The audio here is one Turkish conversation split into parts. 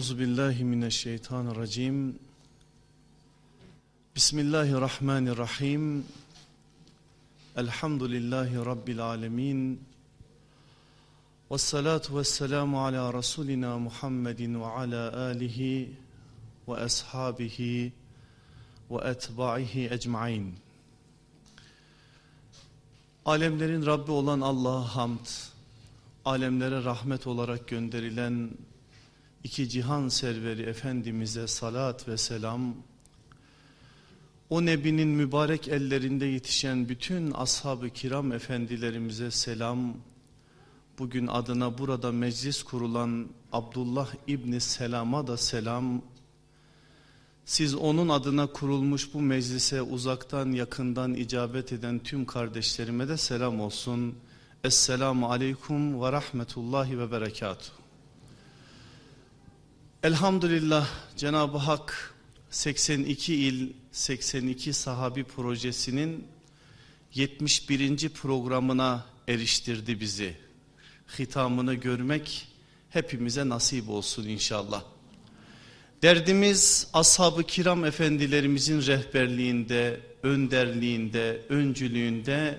Euzu billahi mineşşeytanirracim. Bismillahirrahmanirrahim. Elhamdülillahi rabbil alamin. Ves salatu vesselamu ala rasulina Muhammedin ve ala alihi ve ashabihi ve etba'ihi ecmaîn. Alemlerin Rabbi olan Allah'a hamd, alemlere rahmet olarak gönderilen iki cihan serveri Efendimiz'e salat ve selam, o Nebinin mübarek ellerinde yetişen bütün ashab-ı kiram efendilerimize selam, bugün adına burada meclis kurulan Abdullah İbni Selam'a da selam, siz onun adına kurulmuş bu meclise uzaktan yakından icabet eden tüm kardeşlerime de selam olsun. Esselamu aleyküm ve rahmetullahi ve berekatuhu. Elhamdülillah Cenab-ı Hak 82 il 82 sahabi projesinin 71. programına eriştirdi bizi. Hitamını görmek hepimize nasip olsun inşallah. Derdimiz ashab-ı kiram efendilerimizin rehberliğinde, önderliğinde, öncülüğünde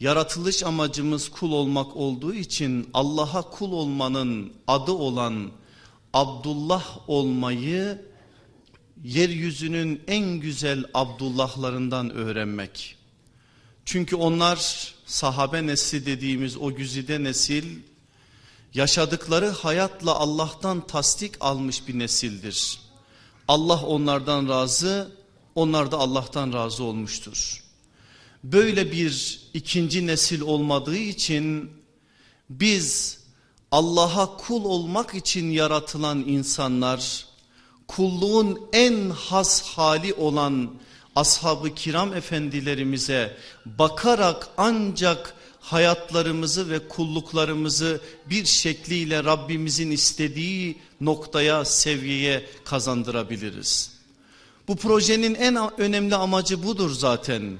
yaratılış amacımız kul olmak olduğu için Allah'a kul olmanın adı olan Abdullah olmayı yeryüzünün en güzel Abdullahlarından öğrenmek. Çünkü onlar sahabe nesli dediğimiz o güzide nesil yaşadıkları hayatla Allah'tan tasdik almış bir nesildir. Allah onlardan razı, onlar da Allah'tan razı olmuştur. Böyle bir ikinci nesil olmadığı için biz Allah'a kul olmak için yaratılan insanlar, kulluğun en has hali olan ashab-ı kiram efendilerimize bakarak ancak hayatlarımızı ve kulluklarımızı bir şekliyle Rabbimizin istediği noktaya, seviyeye kazandırabiliriz. Bu projenin en önemli amacı budur zaten.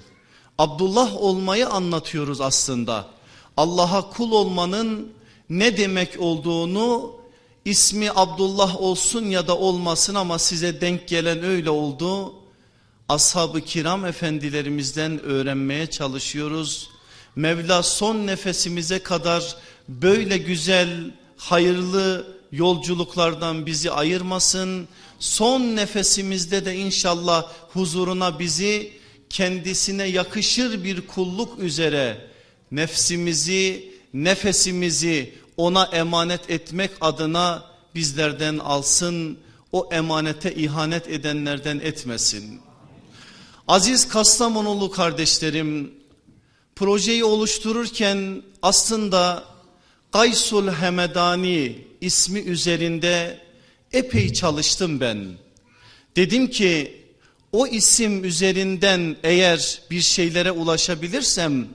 Abdullah olmayı anlatıyoruz aslında. Allah'a kul olmanın ne demek olduğunu ismi Abdullah olsun ya da olmasın ama size denk gelen öyle oldu. Ashab-ı kiram efendilerimizden öğrenmeye çalışıyoruz. Mevla son nefesimize kadar böyle güzel hayırlı yolculuklardan bizi ayırmasın. Son nefesimizde de inşallah huzuruna bizi kendisine yakışır bir kulluk üzere nefsimizi, nefesimizi ona emanet etmek adına bizlerden alsın. O emanete ihanet edenlerden etmesin. Aziz Kastamonulu kardeşlerim projeyi oluştururken aslında Gaysul Hemedani ismi üzerinde epey çalıştım ben. Dedim ki o isim üzerinden eğer bir şeylere ulaşabilirsem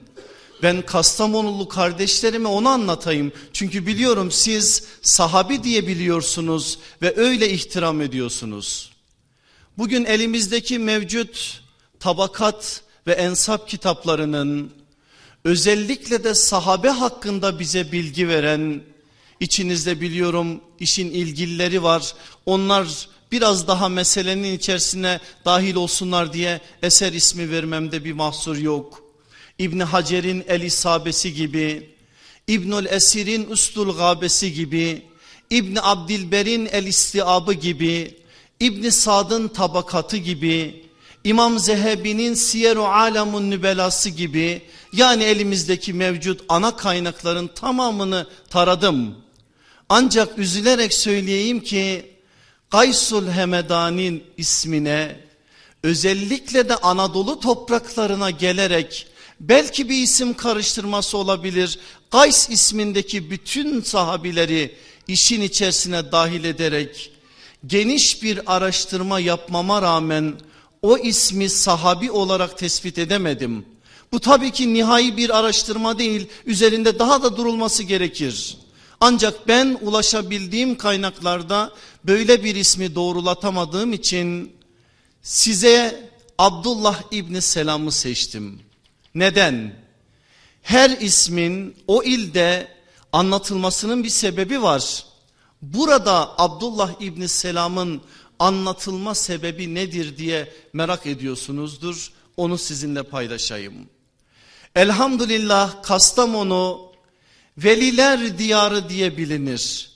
ben Kastamonulu kardeşlerime onu anlatayım. Çünkü biliyorum siz sahabi diye biliyorsunuz ve öyle ihtiram ediyorsunuz. Bugün elimizdeki mevcut tabakat ve ensap kitaplarının özellikle de sahabe hakkında bize bilgi veren içinizde biliyorum işin ilgilileri var. Onlar biraz daha meselenin içerisine dahil olsunlar diye eser ismi vermemde bir mahsur yok. İbni Hacer'in El İsabesi gibi, İbnül Esir'in Üstul Gabesi gibi, İbni Abdilber'in El İstiabı gibi, İbni Sad'ın Tabakatı gibi, İmam Zehebi'nin Siyer-u Alamun Nübelası gibi yani elimizdeki mevcut ana kaynakların tamamını taradım. Ancak üzülerek söyleyeyim ki Gaysul Hemedani'nin ismine özellikle de Anadolu topraklarına gelerek belki bir isim karıştırması olabilir. Gays ismindeki bütün sahabileri işin içerisine dahil ederek geniş bir araştırma yapmama rağmen o ismi sahabi olarak tespit edemedim. Bu tabii ki nihai bir araştırma değil üzerinde daha da durulması gerekir. Ancak ben ulaşabildiğim kaynaklarda böyle bir ismi doğrulatamadığım için size Abdullah İbni Selam'ı seçtim. Neden? Her ismin o ilde anlatılmasının bir sebebi var. Burada Abdullah İbni Selam'ın anlatılma sebebi nedir diye merak ediyorsunuzdur. Onu sizinle paylaşayım. Elhamdülillah Kastamonu veliler diyarı diye bilinir.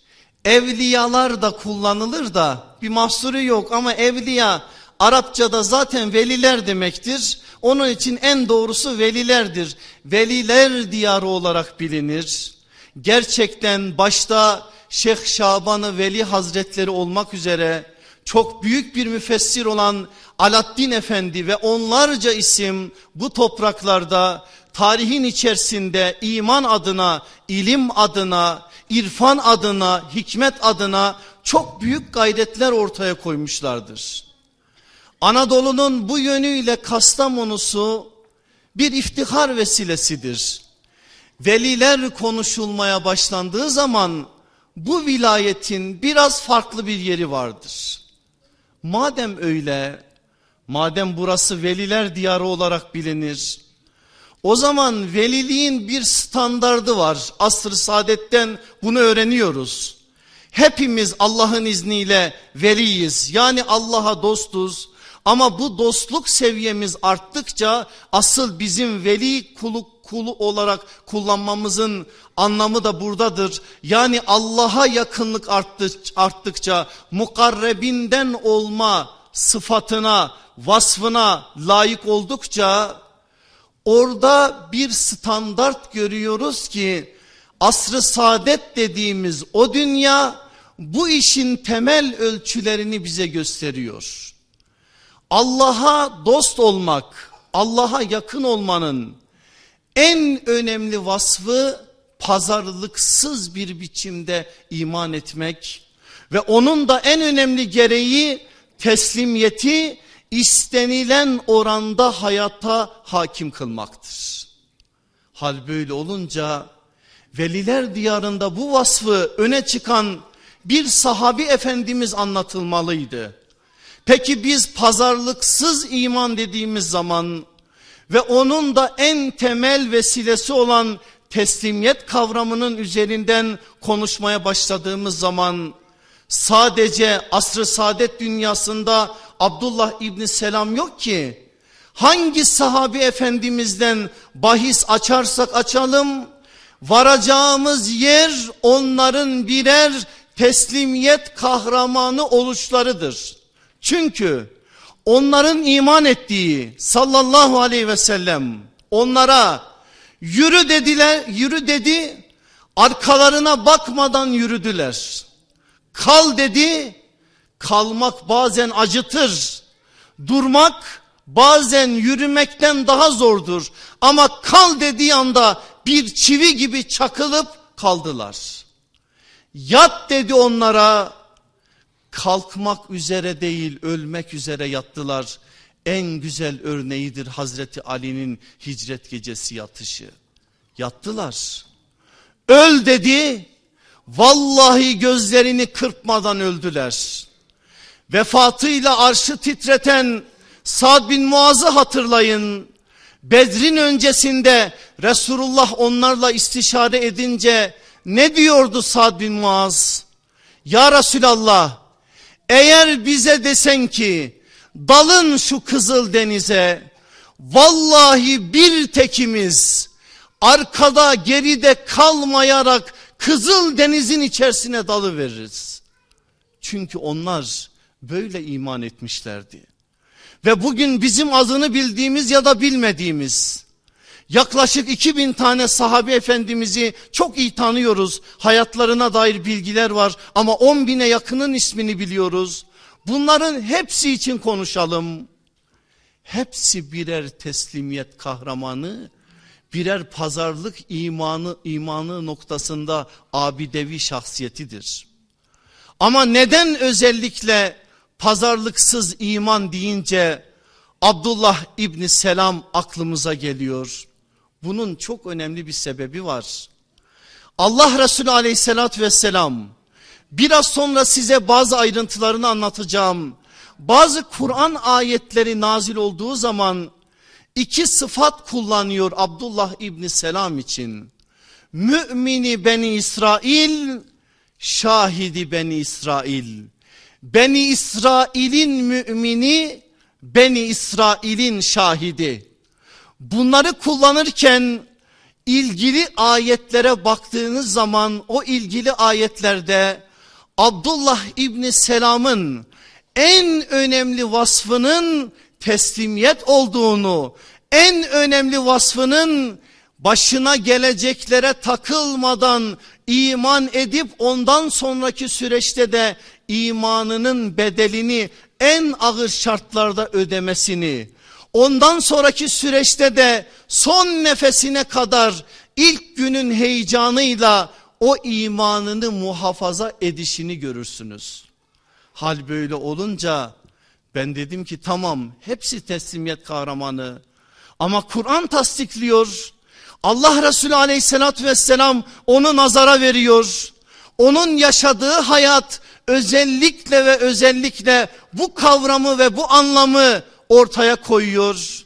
Evliyalar da kullanılır da bir mahsuru yok ama evliya Arapçada zaten veliler demektir. Onun için en doğrusu velilerdir. Veliler diyarı olarak bilinir. Gerçekten başta Şeyh Şaban'ı Veli Hazretleri olmak üzere çok büyük bir müfessir olan Alaaddin Efendi ve onlarca isim bu topraklarda tarihin içerisinde iman adına, ilim adına, irfan adına, hikmet adına çok büyük gayretler ortaya koymuşlardır. Anadolu'nun bu yönüyle Kastamonu'su bir iftihar vesilesidir. Veliler konuşulmaya başlandığı zaman bu vilayetin biraz farklı bir yeri vardır. Madem öyle, madem burası veliler diyarı olarak bilinir, o zaman veliliğin bir standardı var. Asr-ı saadetten bunu öğreniyoruz. Hepimiz Allah'ın izniyle veliyiz. Yani Allah'a dostuz. Ama bu dostluk seviyemiz arttıkça asıl bizim veli kulu, kulu olarak kullanmamızın anlamı da buradadır. Yani Allah'a yakınlık arttıkça mukarrebinden olma sıfatına, vasfına layık oldukça orada bir standart görüyoruz ki asrı saadet dediğimiz o dünya bu işin temel ölçülerini bize gösteriyor. Allah'a dost olmak, Allah'a yakın olmanın en önemli vasfı pazarlıksız bir biçimde iman etmek ve onun da en önemli gereği teslimiyeti istenilen oranda hayata hakim kılmaktır. Hal böyle olunca veliler diyarında bu vasfı öne çıkan bir sahabi efendimiz anlatılmalıydı. Peki biz pazarlıksız iman dediğimiz zaman ve onun da en temel vesilesi olan teslimiyet kavramının üzerinden konuşmaya başladığımız zaman sadece asr-ı saadet dünyasında Abdullah İbni Selam yok ki. Hangi sahabi efendimizden bahis açarsak açalım varacağımız yer onların birer teslimiyet kahramanı oluşlarıdır. Çünkü onların iman ettiği sallallahu aleyhi ve sellem onlara yürü dediler yürü dedi arkalarına bakmadan yürüdüler. Kal dedi kalmak bazen acıtır. Durmak bazen yürümekten daha zordur. Ama kal dediği anda bir çivi gibi çakılıp kaldılar. Yat dedi onlara kalkmak üzere değil ölmek üzere yattılar. En güzel örneğidir Hazreti Ali'nin hicret gecesi yatışı. Yattılar. Öl dedi. Vallahi gözlerini kırpmadan öldüler. Vefatıyla arşı titreten Sad bin Muaz'ı hatırlayın. Bedrin öncesinde Resulullah onlarla istişare edince ne diyordu Sad bin Muaz? Ya Resulallah eğer bize desen ki dalın şu kızıl denize vallahi bir tekimiz arkada geride kalmayarak kızıl denizin içerisine dalı veririz. Çünkü onlar böyle iman etmişlerdi. Ve bugün bizim adını bildiğimiz ya da bilmediğimiz yaklaşık 2000 tane sahabe efendimizi çok iyi tanıyoruz. Hayatlarına dair bilgiler var ama 10 bine yakının ismini biliyoruz. Bunların hepsi için konuşalım. Hepsi birer teslimiyet kahramanı, birer pazarlık imanı imanı noktasında abidevi şahsiyetidir. Ama neden özellikle pazarlıksız iman deyince Abdullah İbni Selam aklımıza geliyor. Bunun çok önemli bir sebebi var. Allah Resulü aleyhissalatü vesselam biraz sonra size bazı ayrıntılarını anlatacağım. Bazı Kur'an ayetleri nazil olduğu zaman iki sıfat kullanıyor Abdullah İbni Selam için. Mümini Beni İsrail, şahidi Beni İsrail. Beni İsrail'in mümini, Beni İsrail'in şahidi. Bunları kullanırken ilgili ayetlere baktığınız zaman o ilgili ayetlerde Abdullah İbni Selam'ın en önemli vasfının teslimiyet olduğunu, en önemli vasfının başına geleceklere takılmadan iman edip ondan sonraki süreçte de imanının bedelini en ağır şartlarda ödemesini, ondan sonraki süreçte de son nefesine kadar ilk günün heyecanıyla o imanını muhafaza edişini görürsünüz. Hal böyle olunca ben dedim ki tamam hepsi teslimiyet kahramanı ama Kur'an tasdikliyor. Allah Resulü aleyhissalatü vesselam onu nazara veriyor. Onun yaşadığı hayat özellikle ve özellikle bu kavramı ve bu anlamı ortaya koyuyor.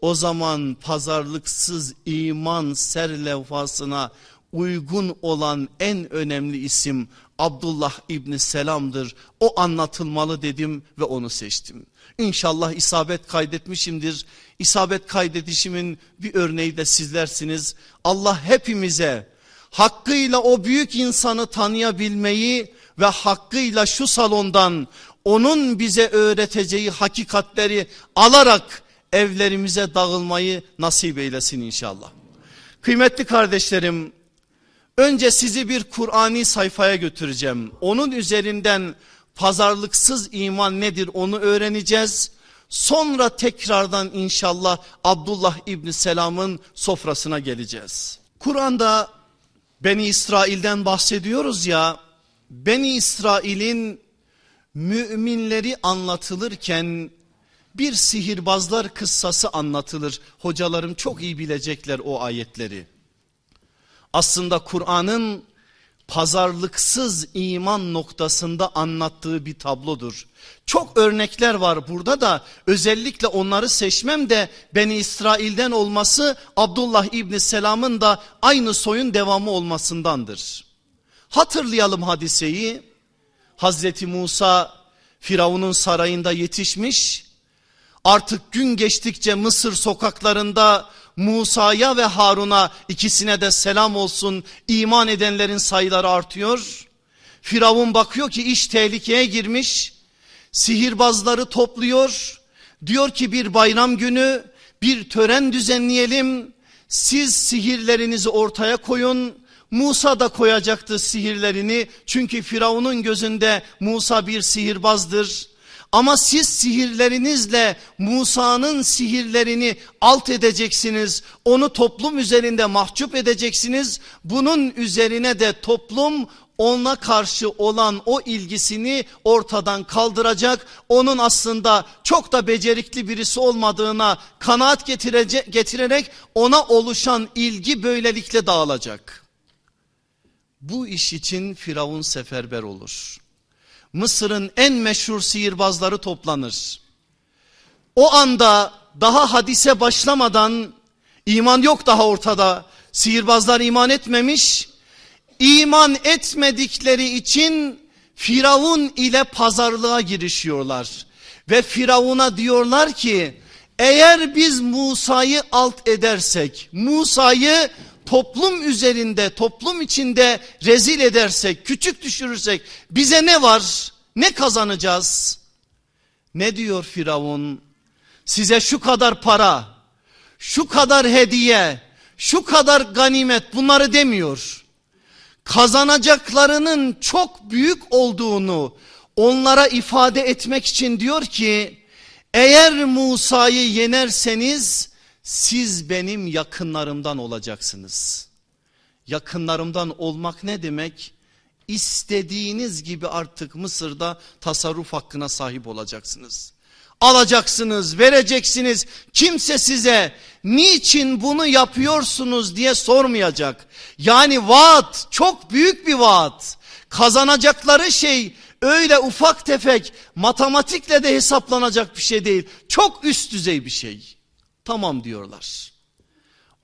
O zaman pazarlıksız iman serlevhasına uygun olan en önemli isim Abdullah İbni Selam'dır. O anlatılmalı dedim ve onu seçtim. İnşallah isabet kaydetmişimdir. İsabet kaydedişimin bir örneği de sizlersiniz. Allah hepimize hakkıyla o büyük insanı tanıyabilmeyi ve hakkıyla şu salondan onun bize öğreteceği hakikatleri alarak evlerimize dağılmayı nasip eylesin inşallah. Kıymetli kardeşlerim önce sizi bir Kur'ani sayfaya götüreceğim. Onun üzerinden pazarlıksız iman nedir onu öğreneceğiz. Sonra tekrardan inşallah Abdullah İbni Selam'ın sofrasına geleceğiz. Kur'an'da Beni İsrail'den bahsediyoruz ya Beni İsrail'in müminleri anlatılırken bir sihirbazlar kıssası anlatılır. Hocalarım çok iyi bilecekler o ayetleri. Aslında Kur'an'ın pazarlıksız iman noktasında anlattığı bir tablodur. Çok örnekler var burada da özellikle onları seçmem de Beni İsrail'den olması Abdullah İbni Selam'ın da aynı soyun devamı olmasındandır. Hatırlayalım hadiseyi. Hazreti Musa Firavun'un sarayında yetişmiş. Artık gün geçtikçe Mısır sokaklarında Musa'ya ve Harun'a ikisine de selam olsun iman edenlerin sayıları artıyor. Firavun bakıyor ki iş tehlikeye girmiş. Sihirbazları topluyor. Diyor ki bir bayram günü bir tören düzenleyelim. Siz sihirlerinizi ortaya koyun. Musa da koyacaktı sihirlerini çünkü Firavun'un gözünde Musa bir sihirbazdır. Ama siz sihirlerinizle Musa'nın sihirlerini alt edeceksiniz. Onu toplum üzerinde mahcup edeceksiniz. Bunun üzerine de toplum ona karşı olan o ilgisini ortadan kaldıracak. Onun aslında çok da becerikli birisi olmadığına kanaat getirerek ona oluşan ilgi böylelikle dağılacak. Bu iş için Firavun seferber olur. Mısır'ın en meşhur sihirbazları toplanır. O anda daha hadise başlamadan iman yok daha ortada. Sihirbazlar iman etmemiş. İman etmedikleri için Firavun ile pazarlığa girişiyorlar. Ve Firavun'a diyorlar ki eğer biz Musa'yı alt edersek Musa'yı toplum üzerinde toplum içinde rezil edersek küçük düşürürsek bize ne var ne kazanacağız? Ne diyor Firavun? Size şu kadar para, şu kadar hediye, şu kadar ganimet bunları demiyor. Kazanacaklarının çok büyük olduğunu onlara ifade etmek için diyor ki eğer Musa'yı yenerseniz siz benim yakınlarımdan olacaksınız. Yakınlarımdan olmak ne demek? İstediğiniz gibi artık Mısır'da tasarruf hakkına sahip olacaksınız. Alacaksınız, vereceksiniz. Kimse size niçin bunu yapıyorsunuz diye sormayacak. Yani vaat çok büyük bir vaat. Kazanacakları şey öyle ufak tefek matematikle de hesaplanacak bir şey değil. Çok üst düzey bir şey. Tamam diyorlar.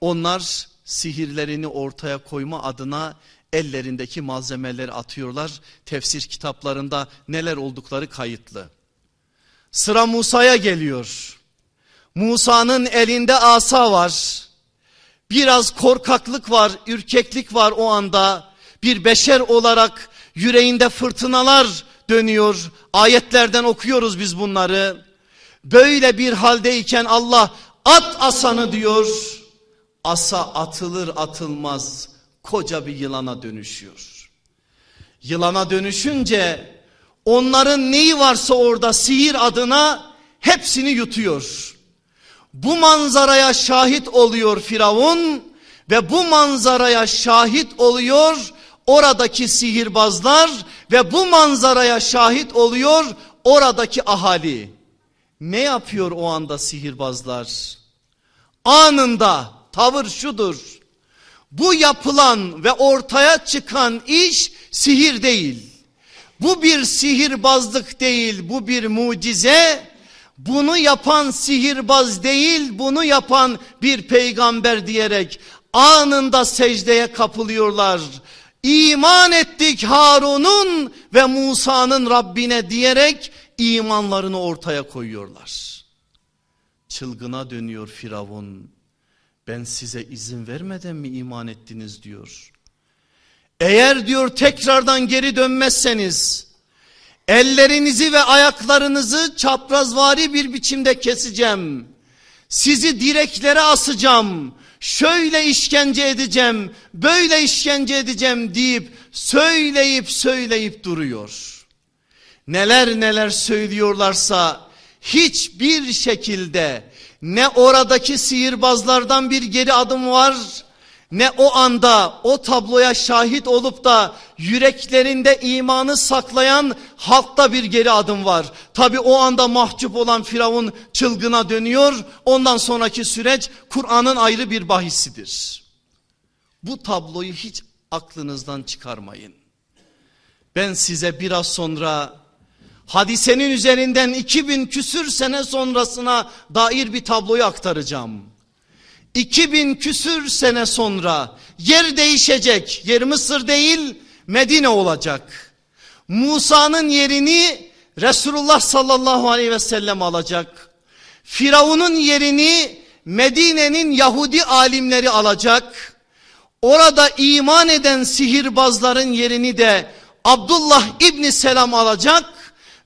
Onlar sihirlerini ortaya koyma adına ellerindeki malzemeleri atıyorlar. Tefsir kitaplarında neler oldukları kayıtlı. Sıra Musa'ya geliyor. Musa'nın elinde asa var. Biraz korkaklık var, ürkeklik var o anda. Bir beşer olarak yüreğinde fırtınalar dönüyor. Ayetlerden okuyoruz biz bunları. Böyle bir haldeyken Allah at asanı diyor. Asa atılır atılmaz koca bir yılana dönüşüyor. Yılana dönüşünce onların neyi varsa orada sihir adına hepsini yutuyor. Bu manzaraya şahit oluyor Firavun ve bu manzaraya şahit oluyor oradaki sihirbazlar ve bu manzaraya şahit oluyor oradaki ahali. Ne yapıyor o anda sihirbazlar? Anında tavır şudur. Bu yapılan ve ortaya çıkan iş sihir değil. Bu bir sihirbazlık değil, bu bir mucize. Bunu yapan sihirbaz değil, bunu yapan bir peygamber diyerek anında secdeye kapılıyorlar. İman ettik Harun'un ve Musa'nın Rabbine diyerek imanlarını ortaya koyuyorlar. Çılgına dönüyor Firavun. Ben size izin vermeden mi iman ettiniz diyor. Eğer diyor tekrardan geri dönmezseniz ellerinizi ve ayaklarınızı çaprazvari bir biçimde keseceğim. Sizi direklere asacağım. Şöyle işkence edeceğim, böyle işkence edeceğim deyip söyleyip söyleyip duruyor. Neler neler söylüyorlarsa hiçbir şekilde ne oradaki sihirbazlardan bir geri adım var ne o anda o tabloya şahit olup da yüreklerinde imanı saklayan halkta bir geri adım var. Tabi o anda mahcup olan Firavun çılgına dönüyor. Ondan sonraki süreç Kur'an'ın ayrı bir bahisidir. Bu tabloyu hiç aklınızdan çıkarmayın. Ben size biraz sonra hadisenin üzerinden 2000 küsür sene sonrasına dair bir tabloyu aktaracağım. 2000 küsür sene sonra yer değişecek. Yer Mısır değil Medine olacak. Musa'nın yerini Resulullah sallallahu aleyhi ve sellem alacak. Firavun'un yerini Medine'nin Yahudi alimleri alacak. Orada iman eden sihirbazların yerini de Abdullah İbni Selam alacak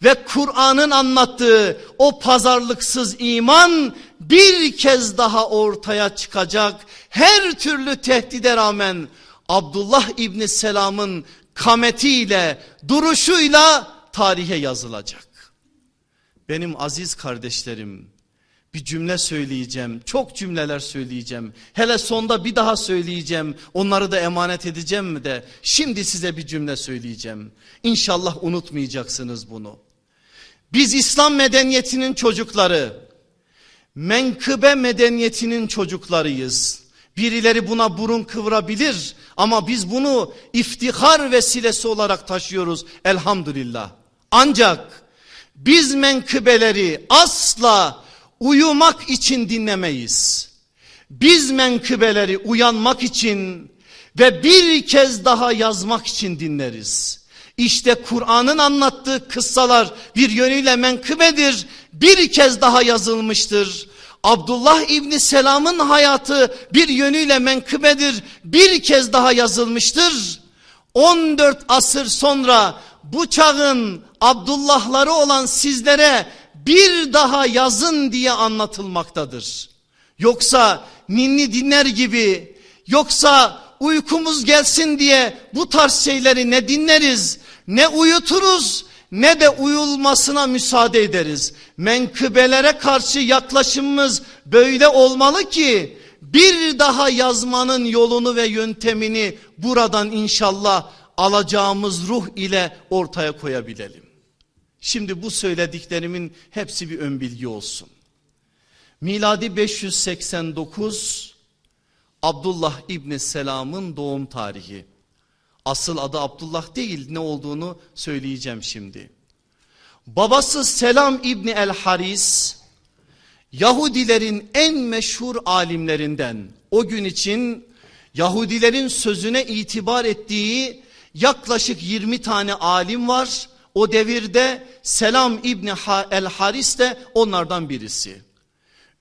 ve Kur'an'ın anlattığı o pazarlıksız iman bir kez daha ortaya çıkacak. Her türlü tehdide rağmen Abdullah İbni Selam'ın kametiyle, duruşuyla tarihe yazılacak. Benim aziz kardeşlerim bir cümle söyleyeceğim. Çok cümleler söyleyeceğim. Hele sonda bir daha söyleyeceğim. Onları da emanet edeceğim mi de. Şimdi size bir cümle söyleyeceğim. İnşallah unutmayacaksınız bunu. Biz İslam medeniyetinin çocukları, menkıbe medeniyetinin çocuklarıyız. Birileri buna burun kıvırabilir ama biz bunu iftihar vesilesi olarak taşıyoruz elhamdülillah. Ancak biz menkıbeleri asla uyumak için dinlemeyiz. Biz menkıbeleri uyanmak için ve bir kez daha yazmak için dinleriz. İşte Kur'an'ın anlattığı kıssalar bir yönüyle menkıbedir. Bir kez daha yazılmıştır. Abdullah İbni Selam'ın hayatı bir yönüyle menkıbedir. Bir kez daha yazılmıştır. 14 asır sonra bu çağın Abdullahları olan sizlere bir daha yazın diye anlatılmaktadır. Yoksa ninni dinler gibi yoksa uykumuz gelsin diye bu tarz şeyleri ne dinleriz ne uyuturuz ne de uyulmasına müsaade ederiz. Menkıbelere karşı yaklaşımımız böyle olmalı ki bir daha yazmanın yolunu ve yöntemini buradan inşallah alacağımız ruh ile ortaya koyabilelim. Şimdi bu söylediklerimin hepsi bir ön bilgi olsun. Miladi 589 Abdullah İbni Selam'ın doğum tarihi. Asıl adı Abdullah değil ne olduğunu söyleyeceğim şimdi. Babası Selam İbni El Haris Yahudilerin en meşhur alimlerinden o gün için Yahudilerin sözüne itibar ettiği yaklaşık 20 tane alim var. O devirde Selam İbni El Haris de onlardan birisi.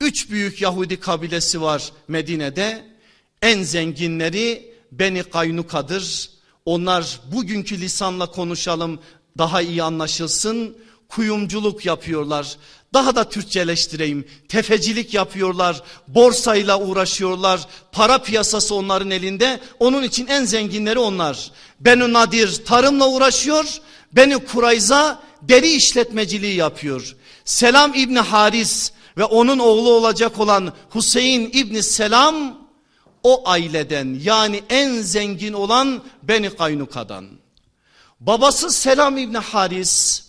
Üç büyük Yahudi kabilesi var Medine'de. En zenginleri Beni Kaynuka'dır. Onlar bugünkü lisanla konuşalım daha iyi anlaşılsın. Kuyumculuk yapıyorlar. Daha da Türkçeleştireyim. Tefecilik yapıyorlar. Borsayla uğraşıyorlar. Para piyasası onların elinde. Onun için en zenginleri onlar. Benu Nadir tarımla uğraşıyor. Beni Kurayza deri işletmeciliği yapıyor. Selam İbni Haris ve onun oğlu olacak olan Hüseyin İbni Selam o aileden yani en zengin olan Beni Kaynuka'dan. Babası Selam İbni Haris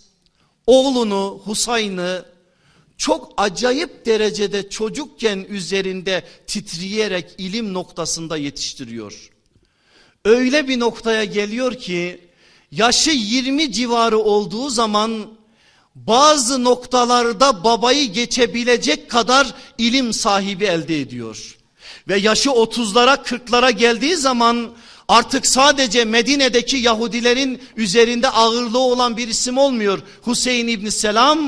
oğlunu Husayn'ı çok acayip derecede çocukken üzerinde titreyerek ilim noktasında yetiştiriyor. Öyle bir noktaya geliyor ki yaşı 20 civarı olduğu zaman bazı noktalarda babayı geçebilecek kadar ilim sahibi elde ediyor. Ve yaşı 30'lara 40'lara geldiği zaman artık sadece Medine'deki Yahudilerin üzerinde ağırlığı olan bir isim olmuyor. Hüseyin İbni Selam,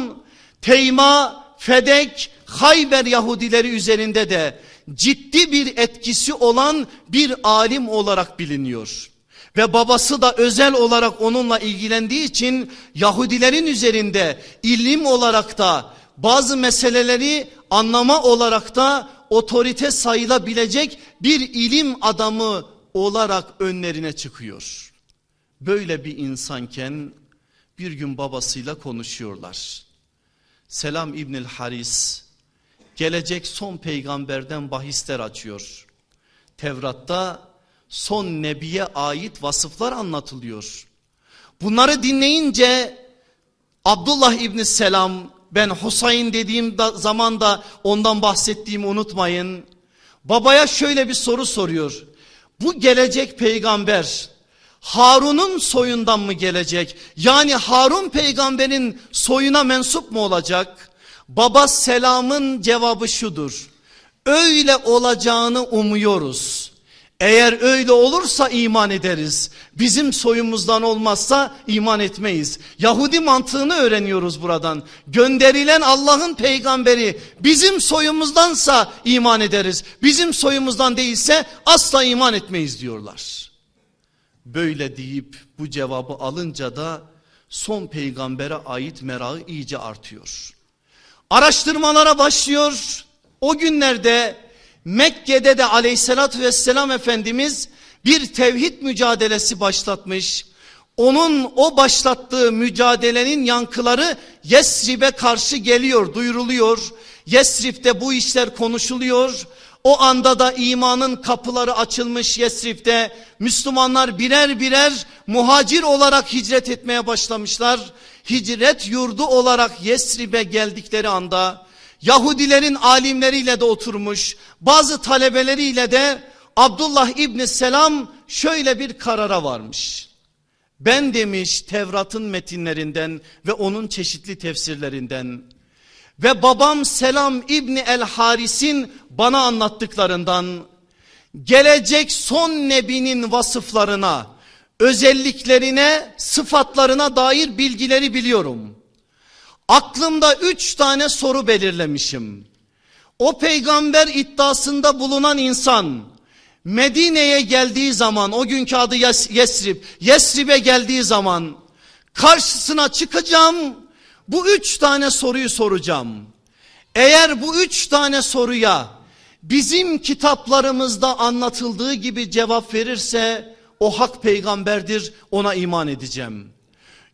Teyma, Fedek, Hayber Yahudileri üzerinde de ciddi bir etkisi olan bir alim olarak biliniyor. Ve babası da özel olarak onunla ilgilendiği için Yahudilerin üzerinde ilim olarak da bazı meseleleri anlama olarak da otorite sayılabilecek bir ilim adamı olarak önlerine çıkıyor. Böyle bir insanken bir gün babasıyla konuşuyorlar. Selam İbnül Haris gelecek son peygamberden bahisler açıyor. Tevrat'ta son nebiye ait vasıflar anlatılıyor. Bunları dinleyince Abdullah İbni Selam ben Husayn dediğim da, zaman da ondan bahsettiğimi unutmayın. Babaya şöyle bir soru soruyor. Bu gelecek peygamber Harun'un soyundan mı gelecek? Yani Harun peygamberin soyuna mensup mu olacak? Baba selamın cevabı şudur. Öyle olacağını umuyoruz. Eğer öyle olursa iman ederiz. Bizim soyumuzdan olmazsa iman etmeyiz. Yahudi mantığını öğreniyoruz buradan. Gönderilen Allah'ın peygamberi bizim soyumuzdansa iman ederiz. Bizim soyumuzdan değilse asla iman etmeyiz diyorlar. Böyle deyip bu cevabı alınca da son peygambere ait merağı iyice artıyor. Araştırmalara başlıyor. O günlerde Mekke'de de aleyhissalatü vesselam Efendimiz bir tevhid mücadelesi başlatmış. Onun o başlattığı mücadelenin yankıları Yesrib'e karşı geliyor, duyuruluyor. Yesrib'de bu işler konuşuluyor. O anda da imanın kapıları açılmış Yesrib'de. Müslümanlar birer birer muhacir olarak hicret etmeye başlamışlar. Hicret yurdu olarak Yesrib'e geldikleri anda Yahudilerin alimleriyle de oturmuş. Bazı talebeleriyle de Abdullah İbni Selam şöyle bir karara varmış. Ben demiş Tevrat'ın metinlerinden ve onun çeşitli tefsirlerinden ve babam Selam İbni El Haris'in bana anlattıklarından gelecek son nebinin vasıflarına, özelliklerine, sıfatlarına dair bilgileri biliyorum. Aklımda üç tane soru belirlemişim. O peygamber iddiasında bulunan insan Medine'ye geldiği zaman o günkü adı Yesrib, Yesrib'e geldiği zaman karşısına çıkacağım bu üç tane soruyu soracağım. Eğer bu üç tane soruya bizim kitaplarımızda anlatıldığı gibi cevap verirse o hak peygamberdir ona iman edeceğim.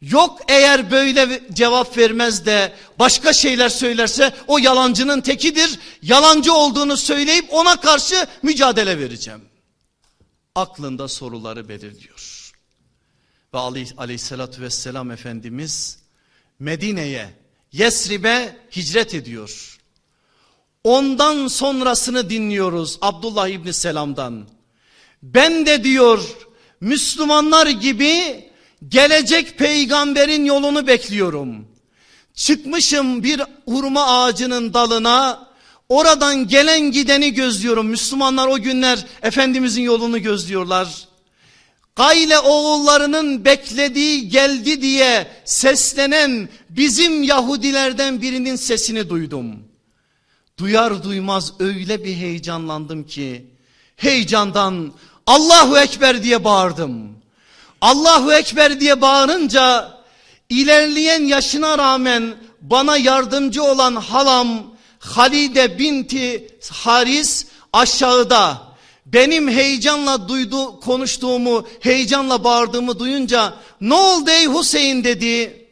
Yok eğer böyle cevap vermez de başka şeyler söylerse o yalancının tekidir. Yalancı olduğunu söyleyip ona karşı mücadele vereceğim. Aklında soruları belirliyor. Ve aleyhissalatü vesselam Efendimiz Medine'ye, Yesrib'e hicret ediyor. Ondan sonrasını dinliyoruz Abdullah İbni Selam'dan. Ben de diyor Müslümanlar gibi gelecek peygamberin yolunu bekliyorum. Çıkmışım bir hurma ağacının dalına oradan gelen gideni gözlüyorum. Müslümanlar o günler Efendimizin yolunu gözlüyorlar. Gayle oğullarının beklediği geldi diye seslenen bizim Yahudilerden birinin sesini duydum. Duyar duymaz öyle bir heyecanlandım ki heyecandan Allahu Ekber diye bağırdım. Allahu Ekber diye bağırınca ilerleyen yaşına rağmen bana yardımcı olan halam Halide binti Haris aşağıda benim heyecanla duydu konuştuğumu, heyecanla bağırdığımı duyunca ne oldu ey Hüseyin dedi.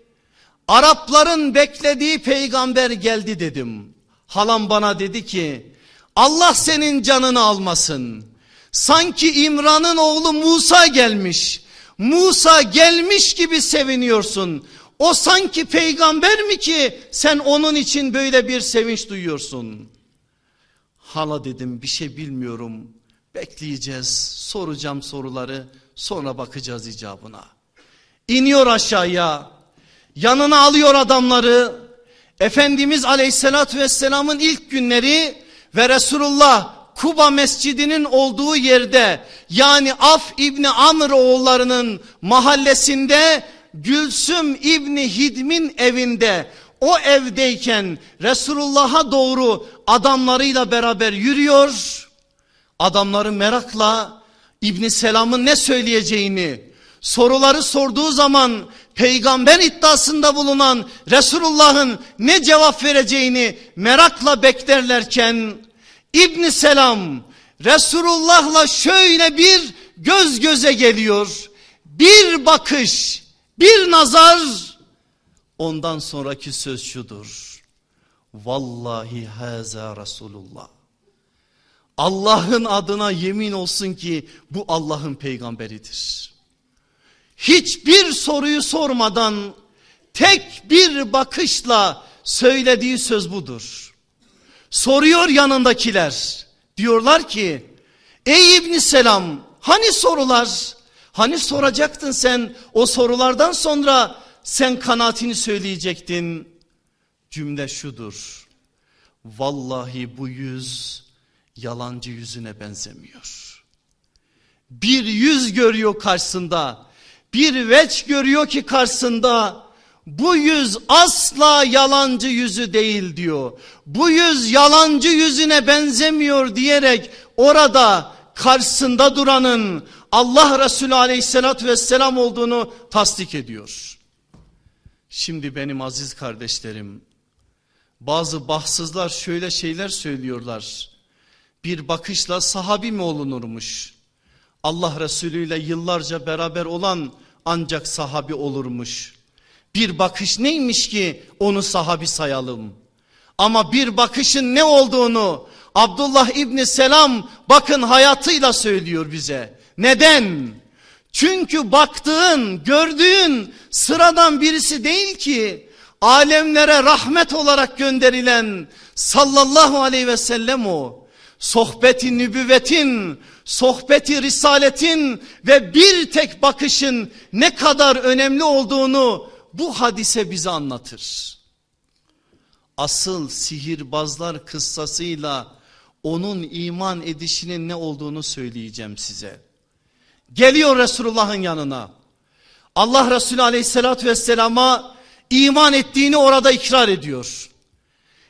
Arapların beklediği peygamber geldi dedim. Halam bana dedi ki Allah senin canını almasın. Sanki İmran'ın oğlu Musa gelmiş. Musa gelmiş gibi seviniyorsun. O sanki peygamber mi ki sen onun için böyle bir sevinç duyuyorsun? Hala dedim bir şey bilmiyorum. Bekleyeceğiz, soracağım soruları, sonra bakacağız icabına. İniyor aşağıya, yanına alıyor adamları. Efendimiz aleyhissalatü vesselamın ilk günleri ve Resulullah Kuba mescidinin olduğu yerde yani Af İbni Amr oğullarının mahallesinde Gülsüm İbni Hidm'in evinde o evdeyken Resulullah'a doğru adamlarıyla beraber yürüyor. Adamları merakla İbni Selam'ın ne söyleyeceğini soruları sorduğu zaman peygamber iddiasında bulunan Resulullah'ın ne cevap vereceğini merakla beklerlerken İbni Selam Resulullah'la şöyle bir göz göze geliyor. Bir bakış, bir nazar ondan sonraki söz şudur. Vallahi haza Resulullah. Allah'ın adına yemin olsun ki bu Allah'ın peygamberidir. Hiçbir soruyu sormadan tek bir bakışla söylediği söz budur. Soruyor yanındakiler. Diyorlar ki ey İbni Selam hani sorular? Hani soracaktın sen o sorulardan sonra sen kanaatini söyleyecektin. Cümle şudur. Vallahi bu yüz yalancı yüzüne benzemiyor. Bir yüz görüyor karşısında. Bir veç görüyor ki karşısında bu yüz asla yalancı yüzü değil diyor. Bu yüz yalancı yüzüne benzemiyor diyerek orada karşısında duranın Allah Resulü aleyhissalatü vesselam olduğunu tasdik ediyor. Şimdi benim aziz kardeşlerim bazı bahtsızlar şöyle şeyler söylüyorlar. Bir bakışla sahabi mi olunurmuş? Allah Resulü ile yıllarca beraber olan ancak sahabi olurmuş. Bir bakış neymiş ki onu sahabi sayalım. Ama bir bakışın ne olduğunu Abdullah İbni Selam bakın hayatıyla söylüyor bize. Neden? Çünkü baktığın, gördüğün sıradan birisi değil ki alemlere rahmet olarak gönderilen sallallahu aleyhi ve sellem o. Sohbeti nübüvvetin, sohbeti risaletin ve bir tek bakışın ne kadar önemli olduğunu bu hadise bize anlatır. Asıl sihirbazlar kıssasıyla onun iman edişinin ne olduğunu söyleyeceğim size. Geliyor Resulullah'ın yanına. Allah Resulü aleyhissalatü vesselama iman ettiğini orada ikrar ediyor.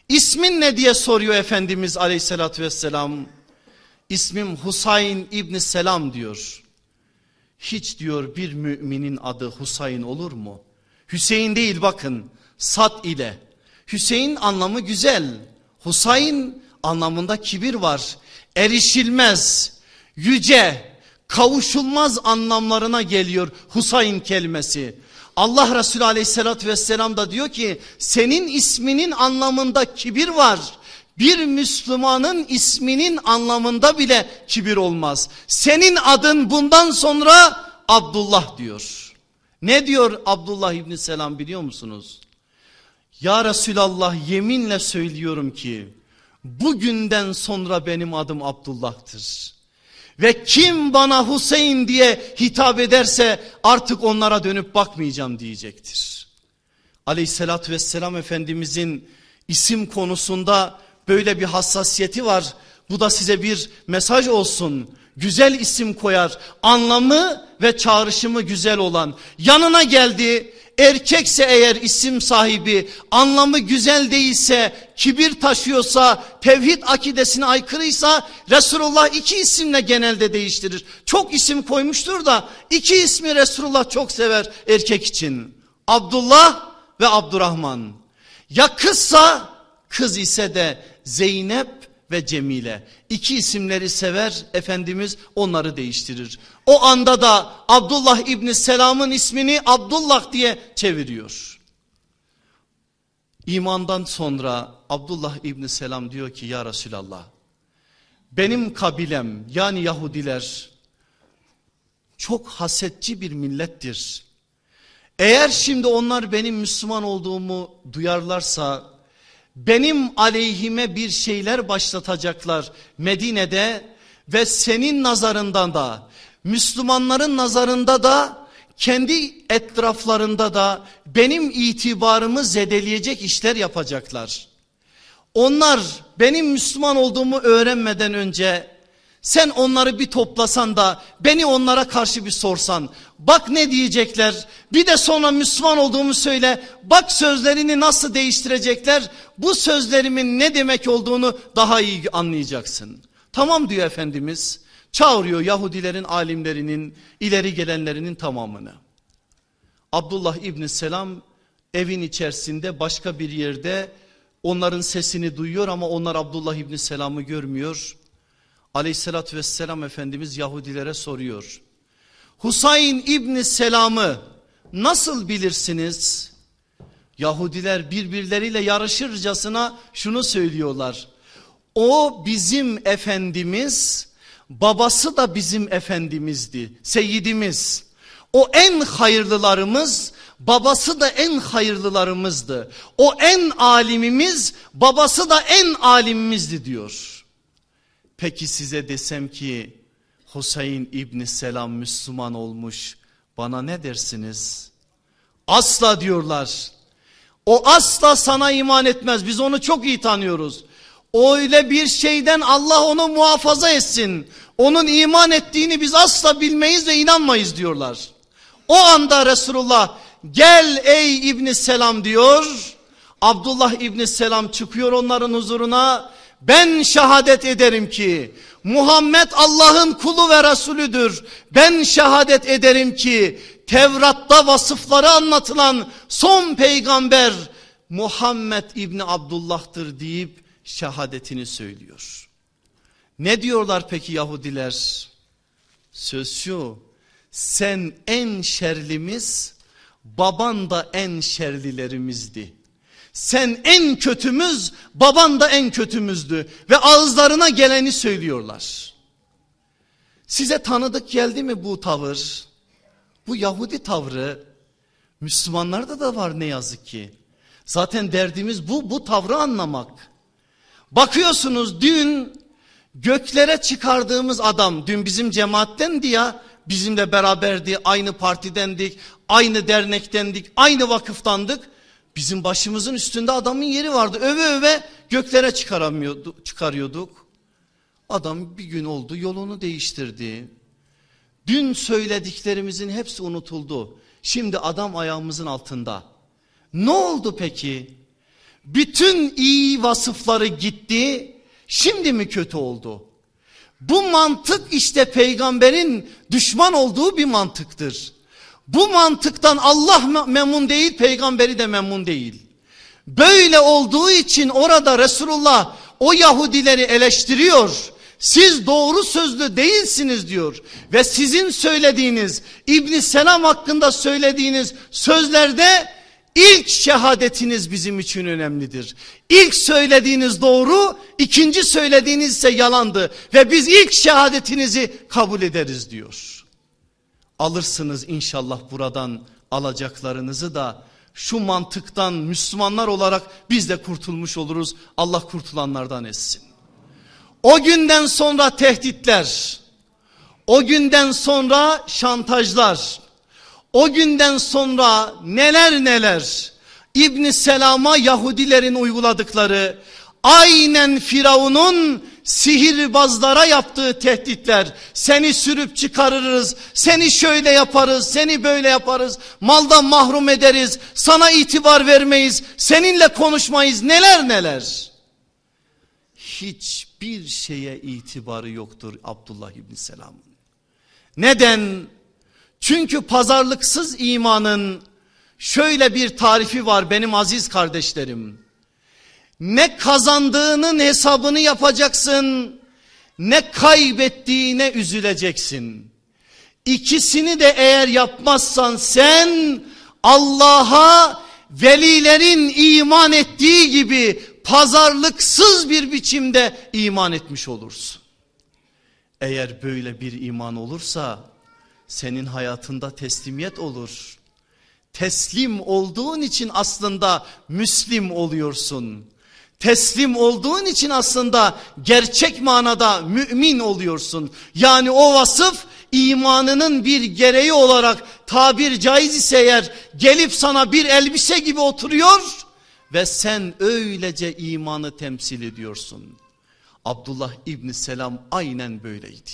İsmin ne diye soruyor Efendimiz aleyhissalatü vesselam. İsmim Husayn İbni Selam diyor. Hiç diyor bir müminin adı Husayn olur mu? Hüseyin değil bakın sat ile. Hüseyin anlamı güzel. Husayn anlamında kibir var. Erişilmez, yüce, kavuşulmaz anlamlarına geliyor Husayn kelimesi. Allah Resulü aleyhissalatü vesselam da diyor ki senin isminin anlamında kibir var. Bir Müslümanın isminin anlamında bile kibir olmaz. Senin adın bundan sonra Abdullah diyor. Ne diyor Abdullah İbni Selam biliyor musunuz? Ya Resulallah yeminle söylüyorum ki bugünden sonra benim adım Abdullah'tır. Ve kim bana Hüseyin diye hitap ederse artık onlara dönüp bakmayacağım diyecektir. Aleyhissalatü vesselam Efendimizin isim konusunda böyle bir hassasiyeti var. Bu da size bir mesaj olsun. Güzel isim koyar. Anlamı ve çağrışımı güzel olan. Yanına geldi. Erkekse eğer isim sahibi anlamı güzel değilse kibir taşıyorsa tevhid akidesine aykırıysa Resulullah iki isimle genelde değiştirir. Çok isim koymuştur da iki ismi Resulullah çok sever erkek için. Abdullah ve Abdurrahman. Ya kızsa kız ise de Zeynep ve Cemile. İki isimleri sever Efendimiz onları değiştirir. O anda da Abdullah İbni Selam'ın ismini Abdullah diye çeviriyor. İmandan sonra Abdullah İbni Selam diyor ki ya Resulallah benim kabilem yani Yahudiler çok hasetçi bir millettir. Eğer şimdi onlar benim Müslüman olduğumu duyarlarsa benim aleyhime bir şeyler başlatacaklar Medine'de ve senin nazarından da Müslümanların nazarında da kendi etraflarında da benim itibarımı zedeleyecek işler yapacaklar. Onlar benim Müslüman olduğumu öğrenmeden önce sen onları bir toplasan da beni onlara karşı bir sorsan. Bak ne diyecekler. Bir de sonra Müslüman olduğumu söyle. Bak sözlerini nasıl değiştirecekler. Bu sözlerimin ne demek olduğunu daha iyi anlayacaksın. Tamam diyor Efendimiz. Çağırıyor Yahudilerin alimlerinin ileri gelenlerinin tamamını. Abdullah İbni Selam evin içerisinde başka bir yerde onların sesini duyuyor ama onlar Abdullah İbni Selam'ı görmüyor. Aleyhissalatü vesselam Efendimiz Yahudilere soruyor. Husayn İbni Selam'ı nasıl bilirsiniz? Yahudiler birbirleriyle yarışırcasına şunu söylüyorlar. O bizim efendimiz, babası da bizim efendimizdi, seyyidimiz. O en hayırlılarımız, babası da en hayırlılarımızdı. O en alimimiz, babası da en alimimizdi diyor. Peki size desem ki Hüseyin İbni Selam Müslüman olmuş bana ne dersiniz? Asla diyorlar. O asla sana iman etmez biz onu çok iyi tanıyoruz. Öyle bir şeyden Allah onu muhafaza etsin. Onun iman ettiğini biz asla bilmeyiz ve inanmayız diyorlar. O anda Resulullah gel ey İbni Selam diyor. Abdullah İbni Selam çıkıyor onların huzuruna. Ben şehadet ederim ki Muhammed Allah'ın kulu ve Resulüdür. Ben şehadet ederim ki Tevrat'ta vasıfları anlatılan son peygamber Muhammed İbni Abdullah'tır deyip şehadetini söylüyor. Ne diyorlar peki Yahudiler? Söz şu sen en şerlimiz baban da en şerlilerimizdi. Sen en kötümüz baban da en kötümüzdü ve ağızlarına geleni söylüyorlar. Size tanıdık geldi mi bu tavır? Bu Yahudi tavrı Müslümanlarda da var ne yazık ki. Zaten derdimiz bu, bu tavrı anlamak. Bakıyorsunuz dün göklere çıkardığımız adam, dün bizim cemaattendi ya, bizimle beraberdi, aynı partidendik, aynı dernektendik, aynı vakıftandık. Bizim başımızın üstünde adamın yeri vardı. Öve öve göklere çıkaramıyorduk, çıkarıyorduk. Adam bir gün oldu yolunu değiştirdi. Dün söylediklerimizin hepsi unutuldu. Şimdi adam ayağımızın altında. Ne oldu peki? Bütün iyi vasıfları gitti. Şimdi mi kötü oldu? Bu mantık işte peygamberin düşman olduğu bir mantıktır. Bu mantıktan Allah memnun değil peygamberi de memnun değil. Böyle olduğu için orada Resulullah o Yahudileri eleştiriyor. Siz doğru sözlü değilsiniz diyor. Ve sizin söylediğiniz İbn Selam hakkında söylediğiniz sözlerde ilk şehadetiniz bizim için önemlidir. İlk söylediğiniz doğru, ikinci söylediğiniz ise yalandı ve biz ilk şehadetinizi kabul ederiz diyor. Alırsınız inşallah buradan alacaklarınızı da şu mantıktan Müslümanlar olarak biz de kurtulmuş oluruz. Allah kurtulanlardan etsin. O günden sonra tehditler, o günden sonra şantajlar, o günden sonra neler neler İbn Selam'a Yahudilerin uyguladıkları aynen Firavun'un sihirbazlara yaptığı tehditler. Seni sürüp çıkarırız, seni şöyle yaparız, seni böyle yaparız, maldan mahrum ederiz, sana itibar vermeyiz, seninle konuşmayız neler neler. Hiçbir şeye itibarı yoktur Abdullah İbni Selam'ın. Neden? Çünkü pazarlıksız imanın şöyle bir tarifi var benim aziz kardeşlerim. Ne kazandığının hesabını yapacaksın ne kaybettiğine üzüleceksin. İkisini de eğer yapmazsan sen Allah'a velilerin iman ettiği gibi pazarlıksız bir biçimde iman etmiş olursun. Eğer böyle bir iman olursa senin hayatında teslimiyet olur. Teslim olduğun için aslında Müslim oluyorsun. Teslim olduğun için aslında gerçek manada mümin oluyorsun. Yani o vasıf imanının bir gereği olarak tabir caiz ise eğer gelip sana bir elbise gibi oturuyor ve sen öylece imanı temsil ediyorsun. Abdullah İbni Selam aynen böyleydi.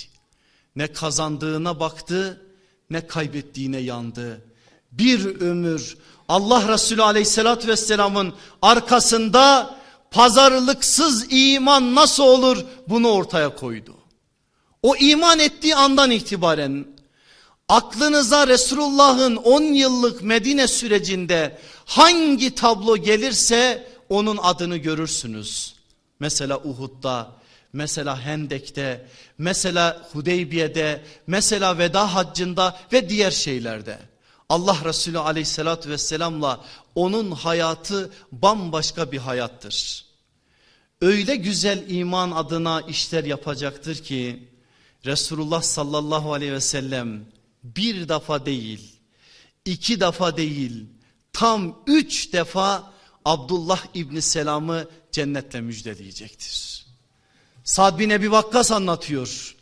Ne kazandığına baktı ne kaybettiğine yandı. Bir ömür Allah Resulü aleyhissalatü vesselamın arkasında pazarlıksız iman nasıl olur bunu ortaya koydu. O iman ettiği andan itibaren aklınıza Resulullah'ın 10 yıllık Medine sürecinde hangi tablo gelirse onun adını görürsünüz. Mesela Uhud'da, mesela Hendek'te, mesela Hudeybiye'de, mesela Veda Haccı'nda ve diğer şeylerde. Allah Resulü aleyhissalatü vesselamla onun hayatı bambaşka bir hayattır. Öyle güzel iman adına işler yapacaktır ki Resulullah sallallahu aleyhi ve sellem bir defa değil, iki defa değil, tam üç defa Abdullah İbni Selam'ı cennetle müjdeleyecektir. Sad bin Ebi Vakkas anlatıyor.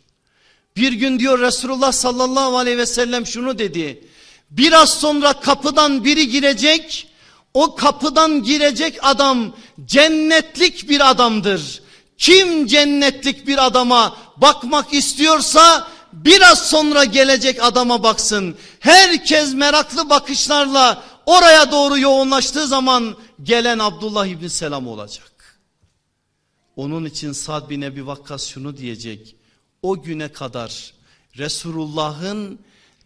Bir gün diyor Resulullah sallallahu aleyhi ve sellem şunu dedi. Biraz sonra kapıdan biri girecek. O kapıdan girecek adam cennetlik bir adamdır. Kim cennetlik bir adama bakmak istiyorsa biraz sonra gelecek adama baksın. Herkes meraklı bakışlarla oraya doğru yoğunlaştığı zaman gelen Abdullah İbni Selam olacak. Onun için Sad bin Ebi Vakkas şunu diyecek. O güne kadar Resulullah'ın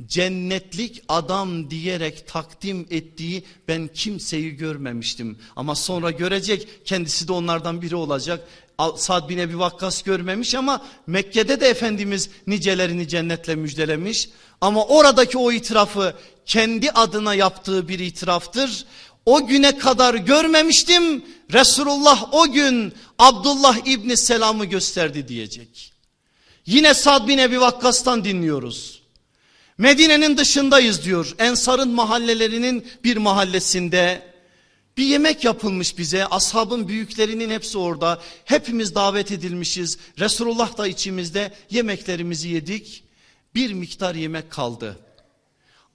cennetlik adam diyerek takdim ettiği ben kimseyi görmemiştim. Ama sonra görecek kendisi de onlardan biri olacak. Sad bin Ebi Vakkas görmemiş ama Mekke'de de Efendimiz nicelerini cennetle müjdelemiş. Ama oradaki o itirafı kendi adına yaptığı bir itiraftır. O güne kadar görmemiştim. Resulullah o gün Abdullah İbni Selam'ı gösterdi diyecek. Yine Sad bin Ebi Vakkas'tan dinliyoruz. Medine'nin dışındayız diyor. Ensar'ın mahallelerinin bir mahallesinde bir yemek yapılmış bize. Ashabın büyüklerinin hepsi orada. Hepimiz davet edilmişiz. Resulullah da içimizde yemeklerimizi yedik. Bir miktar yemek kaldı.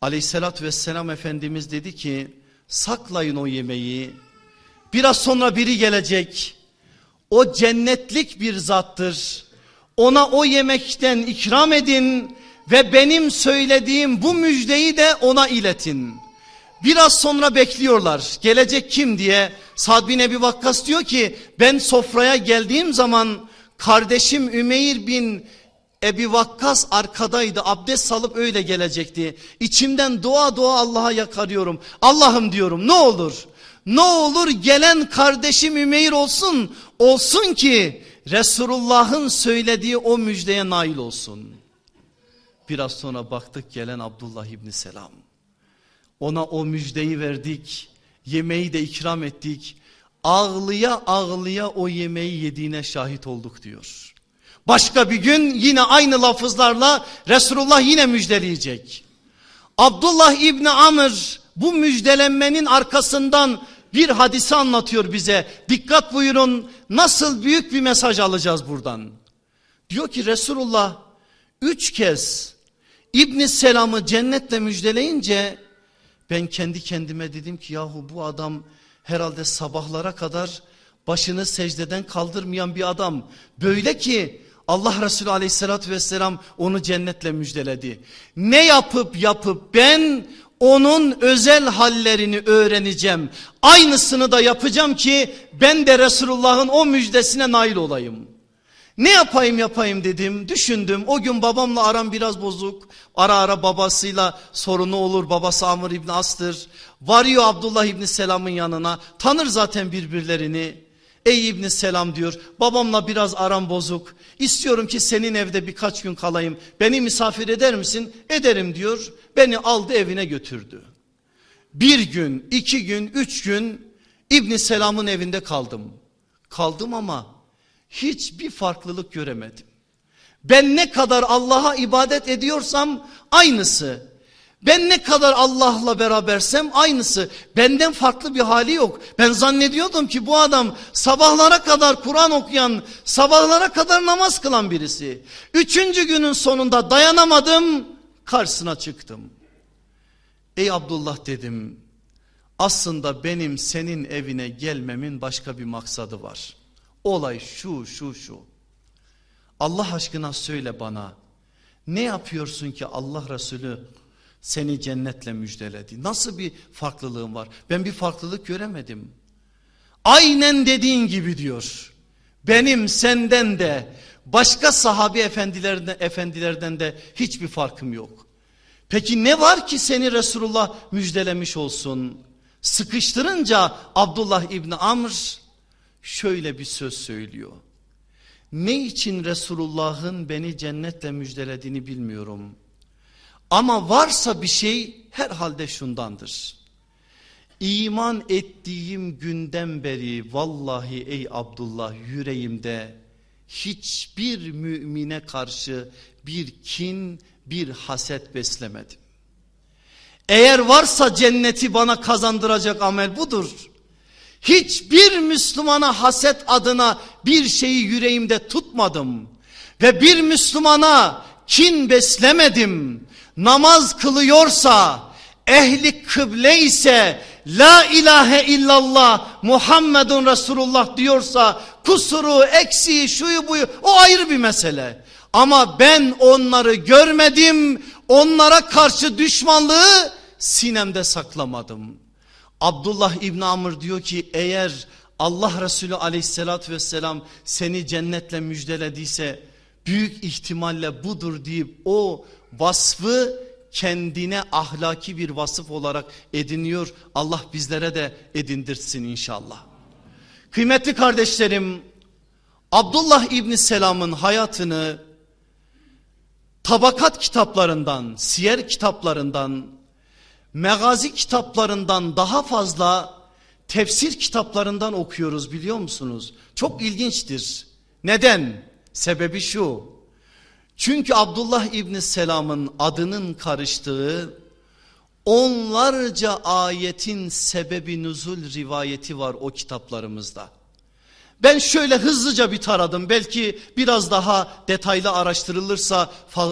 Aleyhissalatü vesselam Efendimiz dedi ki saklayın o yemeği. Biraz sonra biri gelecek. O cennetlik bir zattır. Ona o yemekten ikram edin ve benim söylediğim bu müjdeyi de ona iletin. Biraz sonra bekliyorlar gelecek kim diye Sad bin Ebi Vakkas diyor ki ben sofraya geldiğim zaman kardeşim Ümeyr bin Ebi Vakkas arkadaydı abdest salıp öyle gelecekti. İçimden dua dua Allah'a yakarıyorum. Allah'ım diyorum ne olur ne olur gelen kardeşim Ümeyr olsun olsun ki Resulullah'ın söylediği o müjdeye nail olsun. Biraz sonra baktık gelen Abdullah İbni Selam. Ona o müjdeyi verdik. Yemeği de ikram ettik. Ağlıya ağlıya o yemeği yediğine şahit olduk diyor. Başka bir gün yine aynı lafızlarla Resulullah yine müjdeleyecek. Abdullah İbni Amr bu müjdelenmenin arkasından bir hadisi anlatıyor bize. Dikkat buyurun nasıl büyük bir mesaj alacağız buradan. Diyor ki Resulullah üç kez İbn Selam'ı cennetle müjdeleyince ben kendi kendime dedim ki yahu bu adam herhalde sabahlara kadar başını secdeden kaldırmayan bir adam. Böyle ki Allah Resulü aleyhissalatü vesselam onu cennetle müjdeledi. Ne yapıp yapıp ben onun özel hallerini öğreneceğim. Aynısını da yapacağım ki ben de Resulullah'ın o müjdesine nail olayım. Ne yapayım yapayım dedim düşündüm. O gün babamla aram biraz bozuk. Ara ara babasıyla sorunu olur. Babası Amr İbni As'tır. Varıyor Abdullah İbni Selam'ın yanına. Tanır zaten birbirlerini. Ey İbni Selam diyor babamla biraz aram bozuk. İstiyorum ki senin evde birkaç gün kalayım. Beni misafir eder misin? Ederim diyor. Beni aldı evine götürdü. Bir gün iki gün üç gün İbni Selam'ın evinde kaldım. Kaldım ama hiçbir farklılık göremedim. Ben ne kadar Allah'a ibadet ediyorsam aynısı. Ben ne kadar Allah'la berabersem aynısı. Benden farklı bir hali yok. Ben zannediyordum ki bu adam sabahlara kadar Kur'an okuyan, sabahlara kadar namaz kılan birisi. Üçüncü günün sonunda dayanamadım, karşısına çıktım. Ey Abdullah dedim, aslında benim senin evine gelmemin başka bir maksadı var. Olay şu şu şu. Allah aşkına söyle bana. Ne yapıyorsun ki Allah Resulü seni cennetle müjdeledi? Nasıl bir farklılığın var? Ben bir farklılık göremedim. Aynen dediğin gibi diyor. Benim senden de başka sahabi efendilerden, efendilerden de hiçbir farkım yok. Peki ne var ki seni Resulullah müjdelemiş olsun? Sıkıştırınca Abdullah İbni Amr şöyle bir söz söylüyor. Ne için Resulullah'ın beni cennetle müjdelediğini bilmiyorum. Ama varsa bir şey herhalde şundandır. İman ettiğim günden beri vallahi ey Abdullah yüreğimde hiçbir mümine karşı bir kin, bir haset beslemedim. Eğer varsa cenneti bana kazandıracak amel budur. Hiçbir Müslümana haset adına bir şeyi yüreğimde tutmadım. Ve bir Müslümana kin beslemedim. Namaz kılıyorsa, ehli kıble ise, la ilahe illallah Muhammedun Resulullah diyorsa, kusuru, eksiği, şuyu buyu o ayrı bir mesele. Ama ben onları görmedim, onlara karşı düşmanlığı sinemde saklamadım. Abdullah İbn Amr diyor ki eğer Allah Resulü aleyhissalatü vesselam seni cennetle müjdelediyse büyük ihtimalle budur deyip o vasfı kendine ahlaki bir vasıf olarak ediniyor. Allah bizlere de edindirsin inşallah. Kıymetli kardeşlerim Abdullah İbni Selam'ın hayatını tabakat kitaplarından, siyer kitaplarından megazi kitaplarından daha fazla tefsir kitaplarından okuyoruz biliyor musunuz? Çok ilginçtir. Neden? Sebebi şu. Çünkü Abdullah İbni Selam'ın adının karıştığı onlarca ayetin sebebi nüzul rivayeti var o kitaplarımızda. Ben şöyle hızlıca bir taradım belki biraz daha detaylı araştırılırsa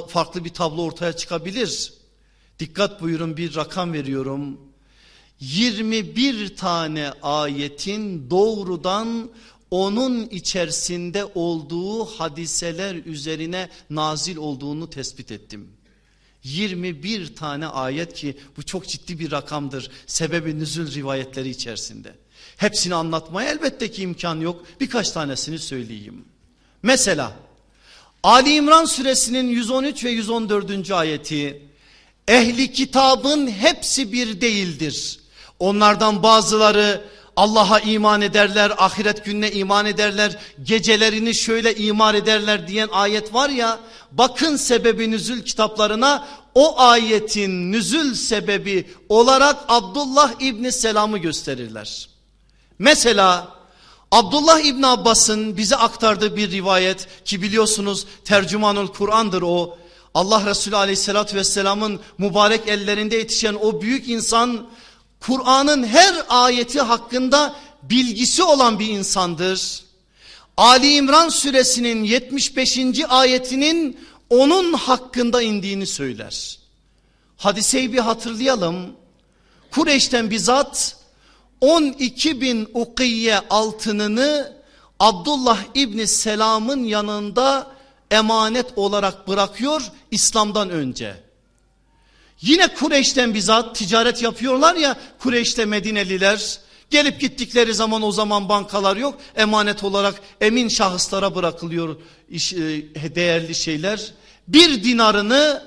farklı bir tablo ortaya çıkabilir. Dikkat buyurun bir rakam veriyorum. 21 tane ayetin doğrudan onun içerisinde olduğu hadiseler üzerine nazil olduğunu tespit ettim. 21 tane ayet ki bu çok ciddi bir rakamdır sebebi nüzül rivayetleri içerisinde. Hepsini anlatmaya elbette ki imkan yok birkaç tanesini söyleyeyim. Mesela Ali İmran suresinin 113 ve 114. ayeti Ehli kitabın hepsi bir değildir. Onlardan bazıları Allah'a iman ederler, ahiret gününe iman ederler, gecelerini şöyle imar ederler diyen ayet var ya, bakın sebebi nüzül kitaplarına o ayetin nüzül sebebi olarak Abdullah İbni Selam'ı gösterirler. Mesela Abdullah İbni Abbas'ın bize aktardığı bir rivayet ki biliyorsunuz tercümanul Kur'an'dır o. Allah Resulü aleyhissalatü vesselamın mübarek ellerinde yetişen o büyük insan Kur'an'ın her ayeti hakkında bilgisi olan bir insandır. Ali İmran suresinin 75. ayetinin onun hakkında indiğini söyler. Hadiseyi bir hatırlayalım. Kureyş'ten bizzat 12 bin ukiye altınını Abdullah İbni Selam'ın yanında emanet olarak bırakıyor İslam'dan önce. Yine Kureyş'ten bizzat ticaret yapıyorlar ya Kureyş'te Medineliler gelip gittikleri zaman o zaman bankalar yok emanet olarak emin şahıslara bırakılıyor e, değerli şeyler. Bir dinarını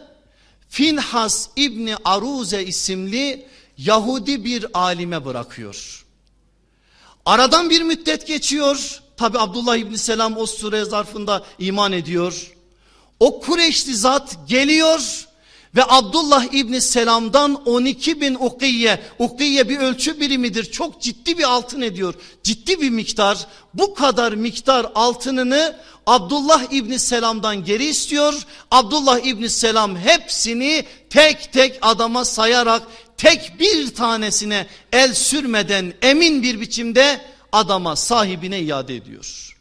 Finhas İbni Aruze isimli Yahudi bir alime bırakıyor. Aradan bir müddet geçiyor. Tabi Abdullah İbni Selam o süre zarfında iman ediyor. O Kureyşli zat geliyor ve Abdullah İbni Selam'dan 12 bin ukiye, ukiye bir ölçü birimidir. Çok ciddi bir altın ediyor. Ciddi bir miktar. Bu kadar miktar altınını Abdullah İbni Selam'dan geri istiyor. Abdullah İbni Selam hepsini tek tek adama sayarak tek bir tanesine el sürmeden emin bir biçimde adama sahibine iade ediyor.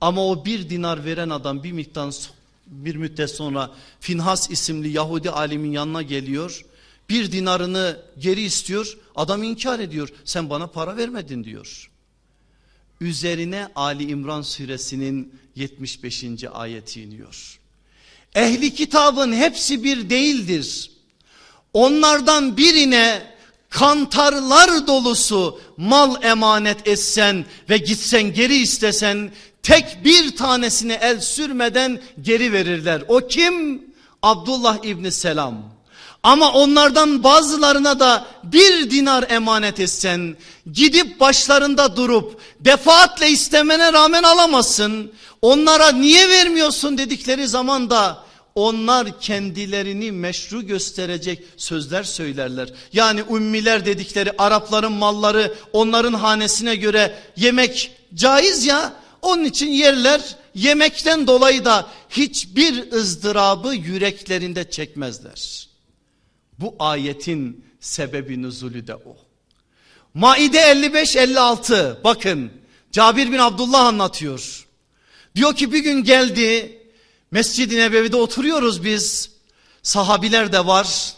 Ama o bir dinar veren adam bir miktar bir müddet sonra Finhas isimli Yahudi alimin yanına geliyor. Bir dinarını geri istiyor. Adam inkar ediyor. Sen bana para vermedin diyor. Üzerine Ali İmran suresinin 75. ayeti iniyor. Ehli kitabın hepsi bir değildir. Onlardan birine kantarlar dolusu mal emanet etsen ve gitsen geri istesen tek bir tanesine el sürmeden geri verirler. O kim? Abdullah İbni Selam. Ama onlardan bazılarına da bir dinar emanet etsen gidip başlarında durup defaatle istemene rağmen alamazsın. Onlara niye vermiyorsun dedikleri zaman da onlar kendilerini meşru gösterecek sözler söylerler. Yani ümmiler dedikleri Arapların malları onların hanesine göre yemek caiz ya onun için yerler yemekten dolayı da hiçbir ızdırabı yüreklerinde çekmezler. Bu ayetin sebebi nüzulü de o. Maide 55-56 bakın Cabir bin Abdullah anlatıyor. Diyor ki bir gün geldi Mescid-i Nebevi'de oturuyoruz biz. Sahabiler de var.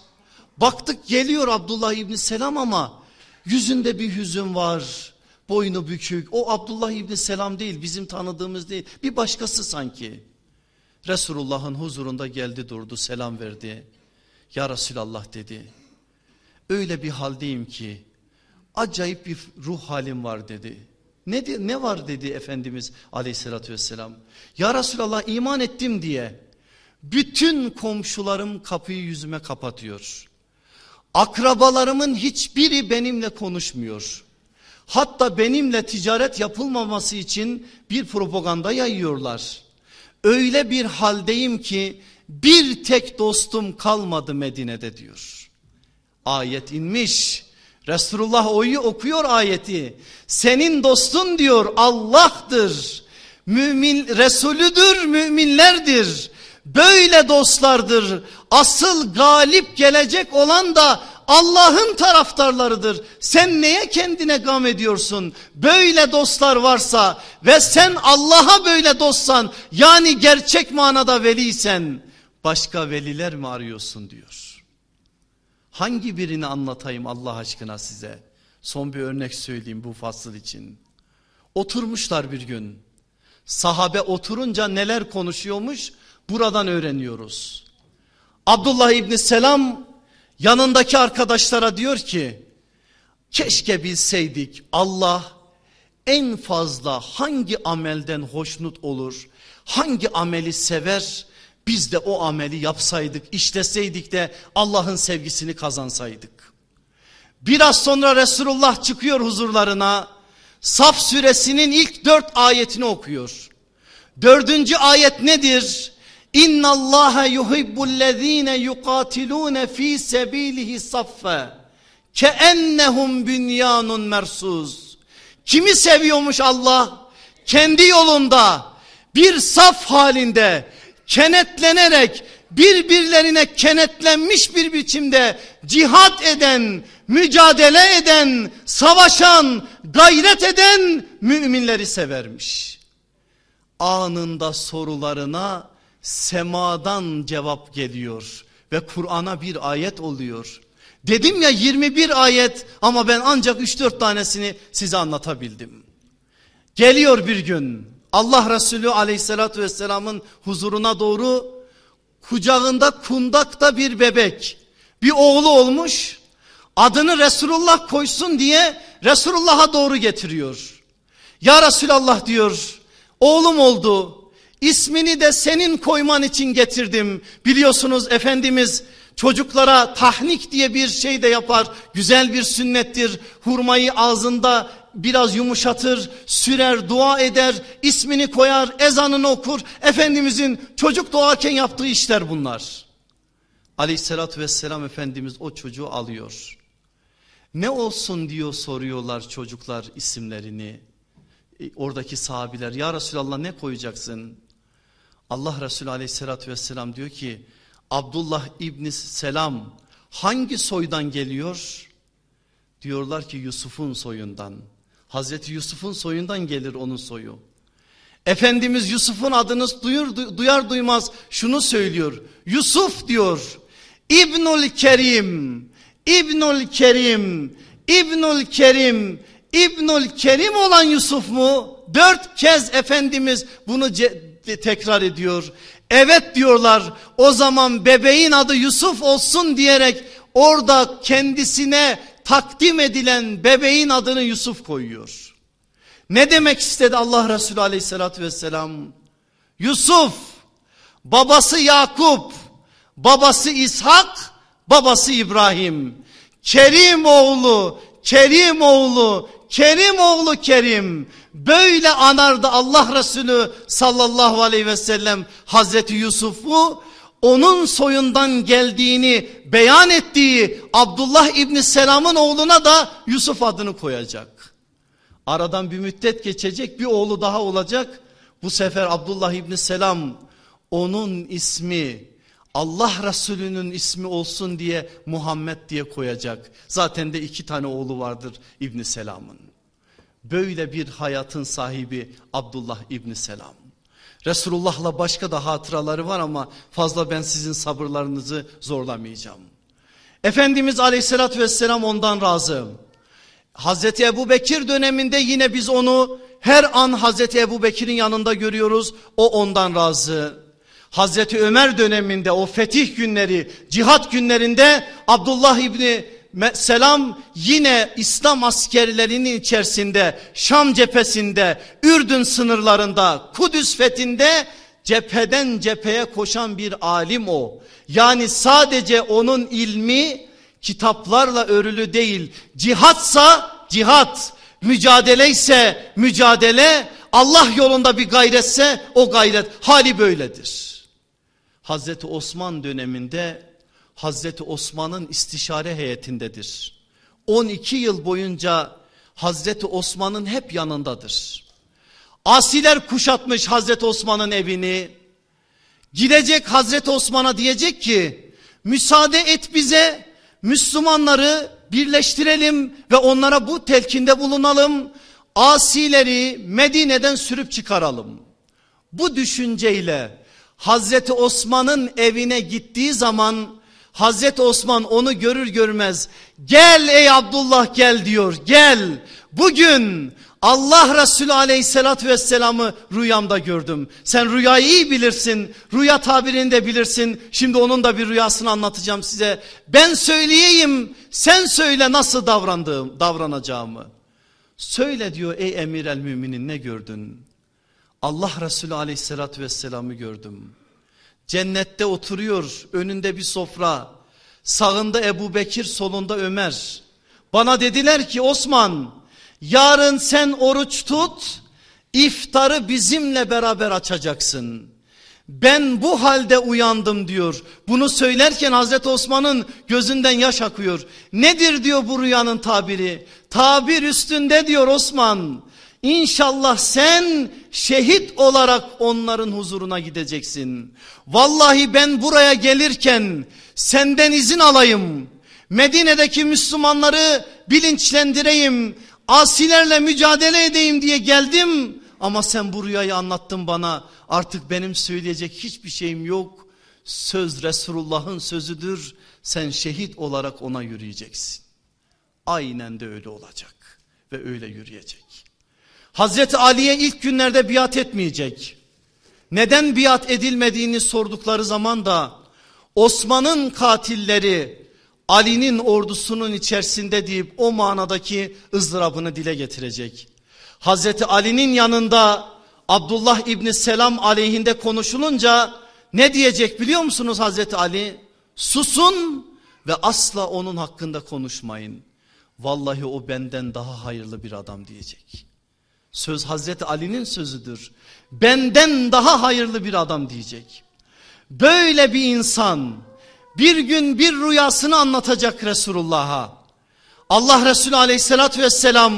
Baktık geliyor Abdullah İbni Selam ama yüzünde bir hüzün var. Boynu bükük. O Abdullah İbni Selam değil bizim tanıdığımız değil. Bir başkası sanki. Resulullah'ın huzurunda geldi durdu selam verdi. Ya Resulallah dedi. Öyle bir haldeyim ki acayip bir ruh halim var dedi. Ne, ne var dedi Efendimiz aleyhissalatü vesselam. Ya Resulallah iman ettim diye bütün komşularım kapıyı yüzüme kapatıyor. Akrabalarımın hiçbiri benimle konuşmuyor. Hatta benimle ticaret yapılmaması için bir propaganda yayıyorlar. Öyle bir haldeyim ki bir tek dostum kalmadı Medine'de diyor. Ayet inmiş. Resulullah oyu okuyor ayeti. Senin dostun diyor Allah'tır. Mümin Resulüdür, müminlerdir. Böyle dostlardır. Asıl galip gelecek olan da Allah'ın taraftarlarıdır. Sen neye kendine gam ediyorsun? Böyle dostlar varsa ve sen Allah'a böyle dostsan yani gerçek manada veliysen başka veliler mi arıyorsun diyor. Hangi birini anlatayım Allah aşkına size? Son bir örnek söyleyeyim bu fasıl için. Oturmuşlar bir gün. Sahabe oturunca neler konuşuyormuş buradan öğreniyoruz. Abdullah İbni Selam yanındaki arkadaşlara diyor ki keşke bilseydik Allah en fazla hangi amelden hoşnut olur, hangi ameli sever biz de o ameli yapsaydık, işleseydik de Allah'ın sevgisini kazansaydık. Biraz sonra Resulullah çıkıyor huzurlarına. Saf suresinin ilk dört ayetini okuyor. Dördüncü ayet nedir? İnna Allah yuhibbullezine yukatilune fi sebilihi saffa. Keennehum bünyanun mersuz. Kimi seviyormuş Allah? Kendi yolunda bir saf halinde kenetlenerek birbirlerine kenetlenmiş bir biçimde cihat eden, mücadele eden, savaşan, gayret eden müminleri severmiş. Anında sorularına semadan cevap geliyor ve Kur'an'a bir ayet oluyor. Dedim ya 21 ayet ama ben ancak 3-4 tanesini size anlatabildim. Geliyor bir gün Allah Resulü aleyhissalatü vesselamın huzuruna doğru kucağında kundakta bir bebek. Bir oğlu olmuş adını Resulullah koysun diye Resulullah'a doğru getiriyor. Ya Resulallah diyor oğlum oldu ismini de senin koyman için getirdim. Biliyorsunuz Efendimiz çocuklara tahnik diye bir şey de yapar güzel bir sünnettir. Hurmayı ağzında biraz yumuşatır, sürer, dua eder, ismini koyar, ezanını okur. Efendimizin çocuk doğarken yaptığı işler bunlar. Aleyhissalatü vesselam Efendimiz o çocuğu alıyor. Ne olsun diyor soruyorlar çocuklar isimlerini. E, oradaki sahabiler ya Resulallah ne koyacaksın? Allah Resulü aleyhissalatü vesselam diyor ki Abdullah İbni Selam hangi soydan geliyor? Diyorlar ki Yusuf'un soyundan. Hazreti Yusuf'un soyundan gelir onun soyu. Efendimiz Yusuf'un adını duyur, duyar duymaz şunu söylüyor. Yusuf diyor. İbnül Kerim, İbnül Kerim, İbnül Kerim, İbnül Kerim olan Yusuf mu? Dört kez Efendimiz bunu tekrar ediyor. Evet diyorlar o zaman bebeğin adı Yusuf olsun diyerek orada kendisine takdim edilen bebeğin adını Yusuf koyuyor. Ne demek istedi Allah Resulü aleyhissalatü vesselam? Yusuf, babası Yakup, babası İshak, babası İbrahim. Kerim oğlu, Kerim oğlu, Kerim oğlu Kerim. Böyle anardı Allah Resulü sallallahu aleyhi ve sellem Hazreti Yusuf'u onun soyundan geldiğini beyan ettiği Abdullah İbni Selam'ın oğluna da Yusuf adını koyacak. Aradan bir müddet geçecek bir oğlu daha olacak. Bu sefer Abdullah İbni Selam onun ismi Allah Resulü'nün ismi olsun diye Muhammed diye koyacak. Zaten de iki tane oğlu vardır İbni Selam'ın. Böyle bir hayatın sahibi Abdullah İbni Selam. Resulullah'la başka da hatıraları var ama fazla ben sizin sabırlarınızı zorlamayacağım. Efendimiz aleyhissalatü vesselam ondan razı. Hazreti Ebu Bekir döneminde yine biz onu her an Hazreti Ebu Bekir'in yanında görüyoruz. O ondan razı. Hazreti Ömer döneminde o fetih günleri, cihat günlerinde Abdullah İbni Selam yine İslam askerlerinin içerisinde Şam cephesinde Ürdün sınırlarında Kudüs fethinde cepheden cepheye koşan bir alim o. Yani sadece onun ilmi kitaplarla örülü değil cihatsa cihat mücadele ise mücadele Allah yolunda bir gayretse o gayret hali böyledir. Hazreti Osman döneminde Hazreti Osman'ın istişare heyetindedir. 12 yıl boyunca Hazreti Osman'ın hep yanındadır. Asiler kuşatmış Hazreti Osman'ın evini. Gidecek Hazreti Osman'a diyecek ki müsaade et bize Müslümanları birleştirelim ve onlara bu telkinde bulunalım. Asileri Medine'den sürüp çıkaralım. Bu düşünceyle Hazreti Osman'ın evine gittiği zaman Hazreti Osman onu görür görmez gel ey Abdullah gel diyor gel bugün Allah Resulü aleyhissalatü vesselamı rüyamda gördüm. Sen rüyayı iyi bilirsin. Rüya tabirini de bilirsin. Şimdi onun da bir rüyasını anlatacağım size. Ben söyleyeyim sen söyle nasıl davrandığım, davranacağımı. Söyle diyor ey emir el müminin ne gördün? Allah Resulü aleyhissalatü vesselamı gördüm. Cennette oturuyor önünde bir sofra. Sağında Ebu Bekir solunda Ömer. Bana dediler ki Osman yarın sen oruç tut iftarı bizimle beraber açacaksın. Ben bu halde uyandım diyor. Bunu söylerken Hazreti Osman'ın gözünden yaş akıyor. Nedir diyor bu rüyanın tabiri? Tabir üstünde diyor Osman. İnşallah sen şehit olarak onların huzuruna gideceksin. Vallahi ben buraya gelirken senden izin alayım. Medine'deki Müslümanları bilinçlendireyim. Asilerle mücadele edeyim diye geldim. Ama sen bu rüyayı anlattın bana. Artık benim söyleyecek hiçbir şeyim yok. Söz Resulullah'ın sözüdür. Sen şehit olarak ona yürüyeceksin. Aynen de öyle olacak ve öyle yürüyecek. Hazreti Ali'ye ilk günlerde biat etmeyecek. Neden biat edilmediğini sordukları zaman da Osman'ın katilleri Ali'nin ordusunun içerisinde deyip o manadaki ızdırabını dile getirecek. Hazreti Ali'nin yanında Abdullah İbni Selam aleyhinde konuşulunca ne diyecek biliyor musunuz Hazreti Ali? Susun ve asla onun hakkında konuşmayın. Vallahi o benden daha hayırlı bir adam diyecek. Söz Hazreti Ali'nin sözüdür. Benden daha hayırlı bir adam diyecek. Böyle bir insan bir gün bir rüyasını anlatacak Resulullah'a. Allah Resulü aleyhissalatü vesselam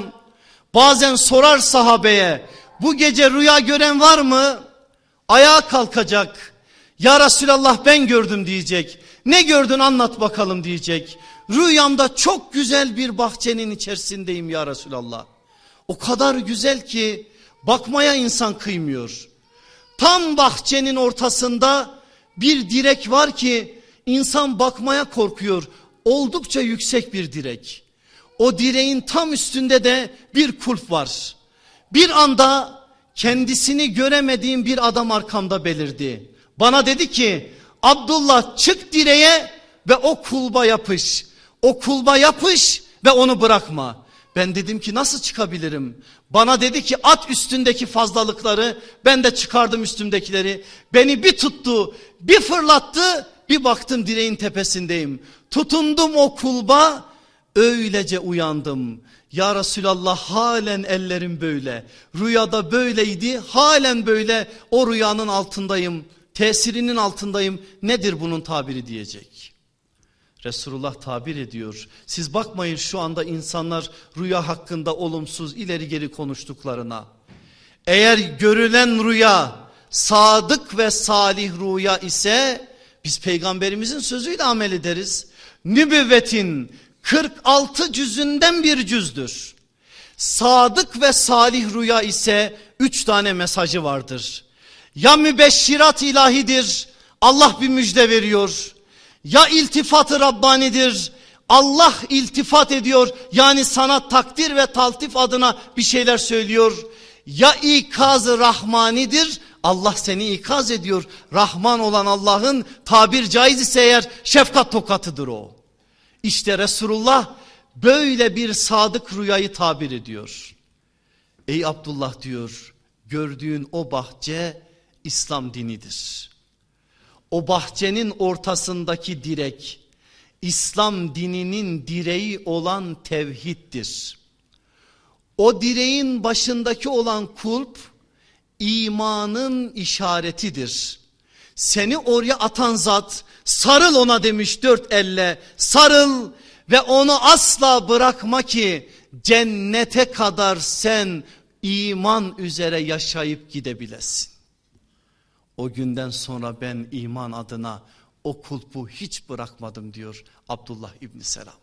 bazen sorar sahabeye bu gece rüya gören var mı? Ayağa kalkacak. Ya Resulallah ben gördüm diyecek. Ne gördün anlat bakalım diyecek. Rüyamda çok güzel bir bahçenin içerisindeyim ya Resulallah. O kadar güzel ki bakmaya insan kıymıyor. Tam bahçenin ortasında bir direk var ki insan bakmaya korkuyor. Oldukça yüksek bir direk. O direğin tam üstünde de bir kulp var. Bir anda kendisini göremediğim bir adam arkamda belirdi. Bana dedi ki Abdullah çık direğe ve o kulba yapış. O kulba yapış ve onu bırakma. Ben dedim ki nasıl çıkabilirim? Bana dedi ki at üstündeki fazlalıkları ben de çıkardım üstümdekileri. Beni bir tuttu bir fırlattı bir baktım direğin tepesindeyim. Tutundum o kulba öylece uyandım. Ya Resulallah halen ellerim böyle. Rüyada böyleydi halen böyle o rüyanın altındayım. Tesirinin altındayım. Nedir bunun tabiri diyecek. Resulullah tabir ediyor. Siz bakmayın şu anda insanlar rüya hakkında olumsuz ileri geri konuştuklarına. Eğer görülen rüya sadık ve salih rüya ise biz peygamberimizin sözüyle amel ederiz. Nübüvvetin 46 cüzünden bir cüzdür. Sadık ve salih rüya ise 3 tane mesajı vardır. Ya mübeşşirat ilahidir Allah bir müjde veriyor ya iltifatı Rabbanidir. Allah iltifat ediyor yani sana takdir ve taltif adına bir şeyler söylüyor. Ya ikazı rahmanidir Allah seni ikaz ediyor. Rahman olan Allah'ın tabir caiz ise eğer şefkat tokatıdır o. İşte Resulullah böyle bir sadık rüyayı tabir ediyor. Ey Abdullah diyor gördüğün o bahçe İslam dinidir. O bahçenin ortasındaki direk İslam dininin direği olan tevhiddir. O direğin başındaki olan kulp imanın işaretidir. Seni oraya atan zat sarıl ona demiş dört elle sarıl ve onu asla bırakma ki cennete kadar sen iman üzere yaşayıp gidebilesin. O günden sonra ben iman adına o kulpu hiç bırakmadım diyor Abdullah İbni Selam.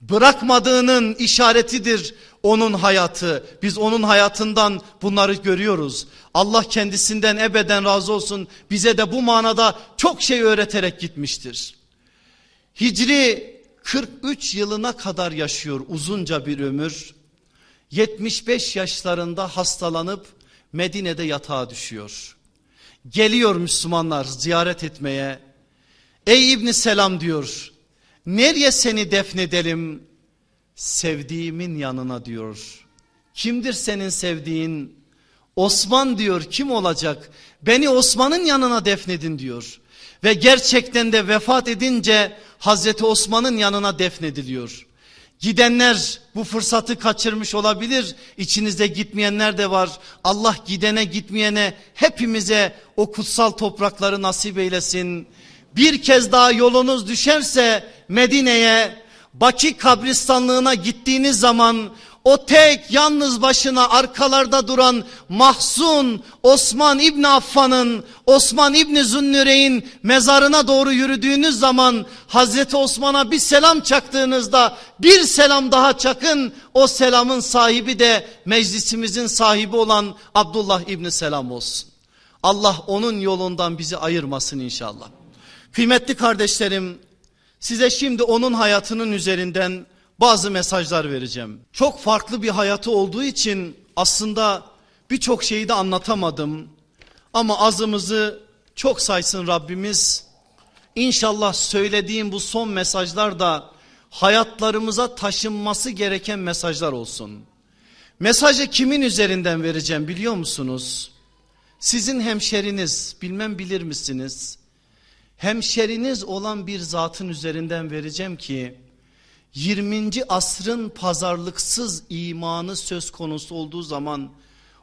Bırakmadığının işaretidir onun hayatı. Biz onun hayatından bunları görüyoruz. Allah kendisinden ebeden razı olsun. Bize de bu manada çok şey öğreterek gitmiştir. Hicri 43 yılına kadar yaşıyor uzunca bir ömür. 75 yaşlarında hastalanıp Medine'de yatağa düşüyor. Geliyor Müslümanlar ziyaret etmeye. Ey İbni Selam diyor. Nereye seni defnedelim? Sevdiğimin yanına diyor. Kimdir senin sevdiğin? Osman diyor kim olacak? Beni Osman'ın yanına defnedin diyor. Ve gerçekten de vefat edince Hazreti Osman'ın yanına defnediliyor. Gidenler bu fırsatı kaçırmış olabilir. İçinizde gitmeyenler de var. Allah gidene gitmeyene hepimize o kutsal toprakları nasip eylesin. Bir kez daha yolunuz düşerse Medine'ye, Baki kabristanlığına gittiğiniz zaman o tek yalnız başına arkalarda duran Mahzun Osman İbni Affan'ın Osman İbni Zünnüre'in mezarına doğru yürüdüğünüz zaman Hazreti Osman'a bir selam çaktığınızda bir selam daha çakın o selamın sahibi de meclisimizin sahibi olan Abdullah İbni Selam olsun. Allah onun yolundan bizi ayırmasın inşallah. Kıymetli kardeşlerim Size şimdi onun hayatının üzerinden bazı mesajlar vereceğim. Çok farklı bir hayatı olduğu için aslında birçok şeyi de anlatamadım. Ama azımızı çok saysın Rabbimiz. İnşallah söylediğim bu son mesajlar da hayatlarımıza taşınması gereken mesajlar olsun. Mesajı kimin üzerinden vereceğim biliyor musunuz? Sizin hemşeriniz bilmem bilir misiniz? Hemşeriniz olan bir zatın üzerinden vereceğim ki 20. asrın pazarlıksız imanı söz konusu olduğu zaman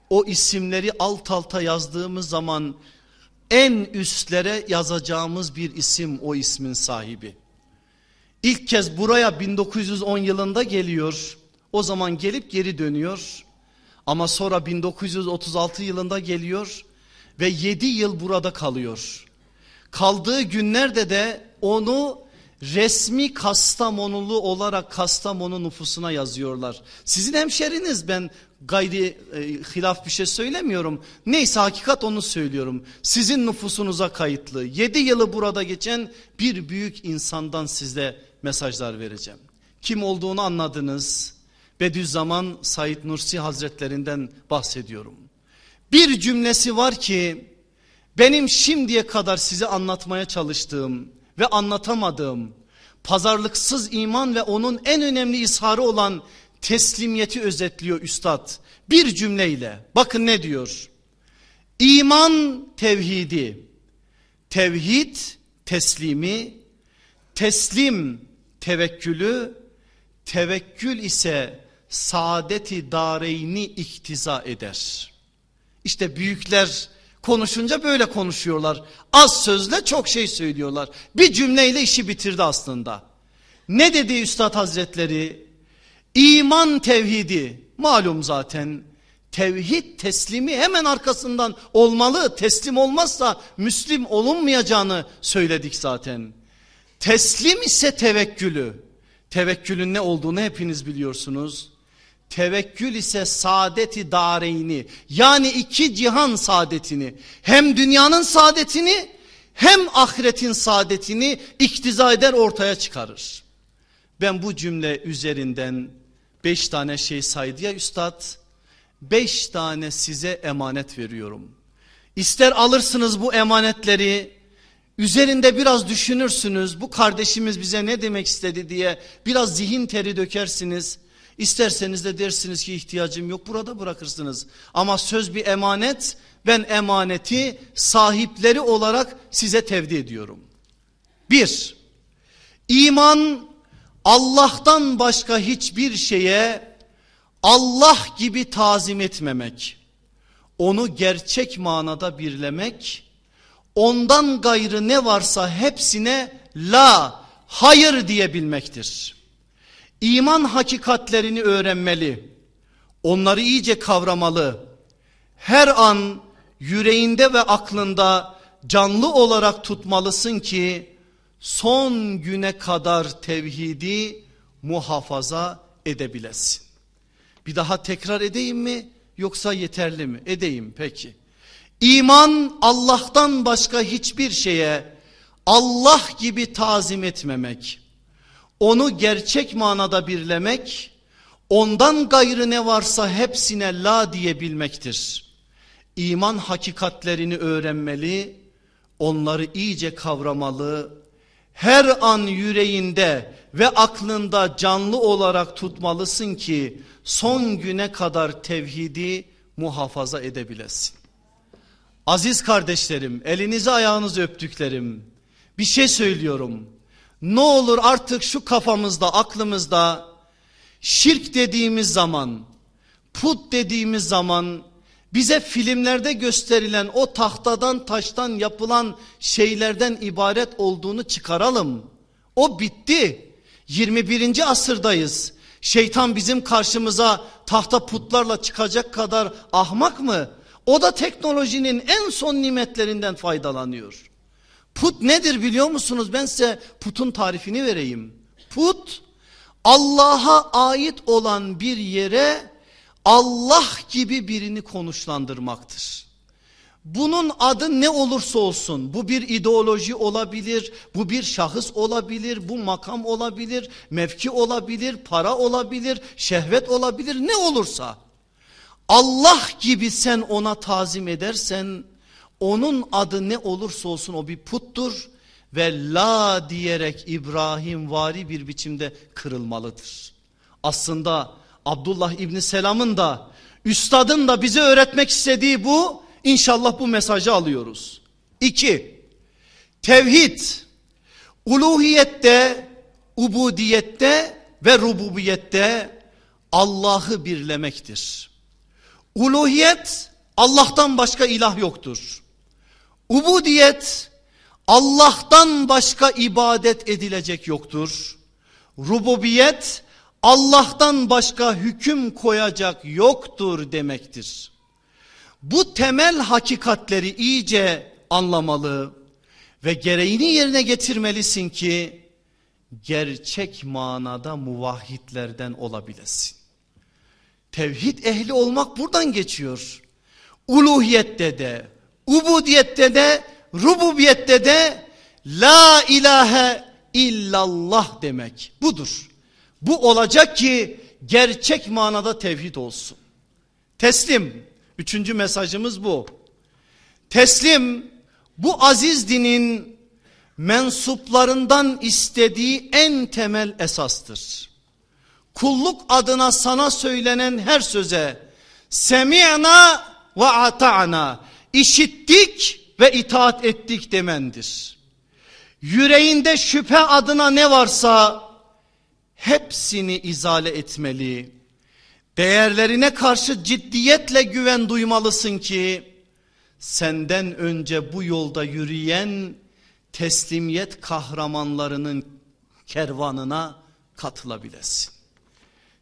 o isimleri alt alta yazdığımız zaman en üstlere yazacağımız bir isim o ismin sahibi. İlk kez buraya 1910 yılında geliyor. O zaman gelip geri dönüyor. Ama sonra 1936 yılında geliyor ve 7 yıl burada kalıyor. Kaldığı günlerde de onu resmi Kastamonulu olarak Kastamonu nüfusuna yazıyorlar. Sizin hemşeriniz ben gayri e, hilaf bir şey söylemiyorum. Neyse hakikat onu söylüyorum. Sizin nüfusunuza kayıtlı 7 yılı burada geçen bir büyük insandan size mesajlar vereceğim. Kim olduğunu anladınız. Bediüzzaman Said Nursi Hazretlerinden bahsediyorum. Bir cümlesi var ki benim şimdiye kadar size anlatmaya çalıştığım ve anlatamadığım pazarlıksız iman ve onun en önemli isharı olan teslimiyeti özetliyor üstad. Bir cümleyle bakın ne diyor. İman tevhidi, tevhid teslimi, teslim tevekkülü, tevekkül ise saadeti dareyni iktiza eder. İşte büyükler konuşunca böyle konuşuyorlar. Az sözle çok şey söylüyorlar. Bir cümleyle işi bitirdi aslında. Ne dedi Üstad Hazretleri? İman tevhidi malum zaten. Tevhid teslimi hemen arkasından olmalı. Teslim olmazsa Müslim olunmayacağını söyledik zaten. Teslim ise tevekkülü. Tevekkülün ne olduğunu hepiniz biliyorsunuz. Tevekkül ise saadeti dareyni yani iki cihan saadetini hem dünyanın saadetini hem ahiretin saadetini iktiza eder ortaya çıkarır. Ben bu cümle üzerinden beş tane şey saydı ya üstad beş tane size emanet veriyorum. İster alırsınız bu emanetleri üzerinde biraz düşünürsünüz bu kardeşimiz bize ne demek istedi diye biraz zihin teri dökersiniz. İsterseniz de dersiniz ki ihtiyacım yok burada bırakırsınız. Ama söz bir emanet ben emaneti sahipleri olarak size tevdi ediyorum. Bir, iman Allah'tan başka hiçbir şeye Allah gibi tazim etmemek. Onu gerçek manada birlemek. Ondan gayrı ne varsa hepsine la hayır diyebilmektir. İman hakikatlerini öğrenmeli. Onları iyice kavramalı. Her an yüreğinde ve aklında canlı olarak tutmalısın ki son güne kadar tevhidi muhafaza edebilesin. Bir daha tekrar edeyim mi yoksa yeterli mi? Edeyim peki. İman Allah'tan başka hiçbir şeye Allah gibi tazim etmemek onu gerçek manada birlemek, ondan gayrı ne varsa hepsine la diyebilmektir. İman hakikatlerini öğrenmeli, onları iyice kavramalı, her an yüreğinde ve aklında canlı olarak tutmalısın ki son güne kadar tevhidi muhafaza edebilesin. Aziz kardeşlerim, elinizi ayağınızı öptüklerim, bir şey söylüyorum. Ne olur artık şu kafamızda aklımızda şirk dediğimiz zaman put dediğimiz zaman bize filmlerde gösterilen o tahtadan taştan yapılan şeylerden ibaret olduğunu çıkaralım. O bitti. 21. asırdayız. Şeytan bizim karşımıza tahta putlarla çıkacak kadar ahmak mı? O da teknolojinin en son nimetlerinden faydalanıyor. Put nedir biliyor musunuz? Ben size putun tarifini vereyim. Put Allah'a ait olan bir yere Allah gibi birini konuşlandırmaktır. bunun adı ne olursa olsun bu bir ideoloji olabilir, bu bir şahıs olabilir, bu makam olabilir, mevki olabilir, para olabilir, şehvet olabilir ne olursa. Allah gibi sen ona tazim edersen onun adı ne olursa olsun o bir puttur ve la diyerek İbrahim vari bir biçimde kırılmalıdır. Aslında Abdullah İbni Selam'ın da üstadın da bize öğretmek istediği bu. İnşallah bu mesajı alıyoruz. İki, tevhid uluhiyette, ubudiyette ve rububiyette Allah'ı birlemektir. Uluhiyet Allah'tan başka ilah yoktur. Ubudiyet Allah'tan başka ibadet edilecek yoktur. Rububiyet Allah'tan başka hüküm koyacak yoktur demektir. Bu temel hakikatleri iyice anlamalı ve gereğini yerine getirmelisin ki gerçek manada muvahhidlerden olabilesin. Tevhid ehli olmak buradan geçiyor. Uluhiyette de, ubudiyette de, rububiyette de la ilahe illallah demek budur. Bu olacak ki gerçek manada tevhid olsun. Teslim. Üçüncü mesajımız bu. Teslim bu aziz dinin mensuplarından istediği en temel esastır. Kulluk adına sana söylenen her söze semi'na ve ata'na işittik ve itaat ettik demendir. Yüreğinde şüphe adına ne varsa hepsini izale etmeli. Değerlerine karşı ciddiyetle güven duymalısın ki senden önce bu yolda yürüyen teslimiyet kahramanlarının kervanına katılabilesin.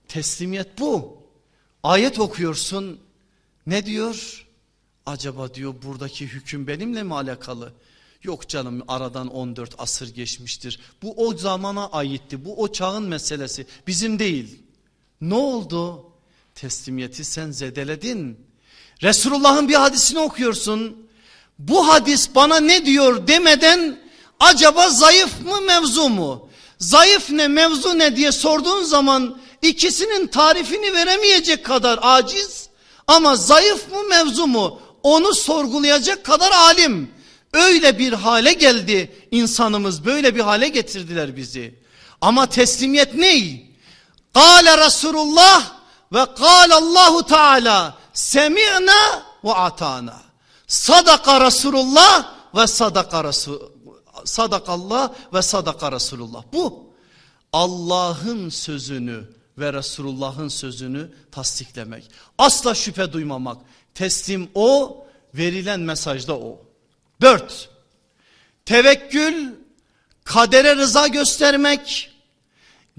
Teslimiyet bu. Ayet okuyorsun. Ne diyor? Acaba diyor buradaki hüküm benimle mi alakalı? Yok canım aradan 14 asır geçmiştir. Bu o zamana aitti. Bu o çağın meselesi. Bizim değil. Ne oldu? Teslimiyeti sen zedeledin. Resulullah'ın bir hadisini okuyorsun. Bu hadis bana ne diyor demeden acaba zayıf mı mevzu mu? Zayıf ne mevzu ne diye sorduğun zaman ikisinin tarifini veremeyecek kadar aciz ama zayıf mı mevzu mu onu sorgulayacak kadar alim. Öyle bir hale geldi insanımız böyle bir hale getirdiler bizi. Ama teslimiyet ney? Kale Resulullah ve kâle Allahu Teala semi'na ve atana. Sadaka Resulullah ve sadaka Resul sadakallah ve sadaka Resulullah. Bu Allah'ın sözünü ve Resulullah'ın sözünü tasdiklemek. Asla şüphe duymamak. Teslim o, verilen mesajda o. Dört, tevekkül, kadere rıza göstermek,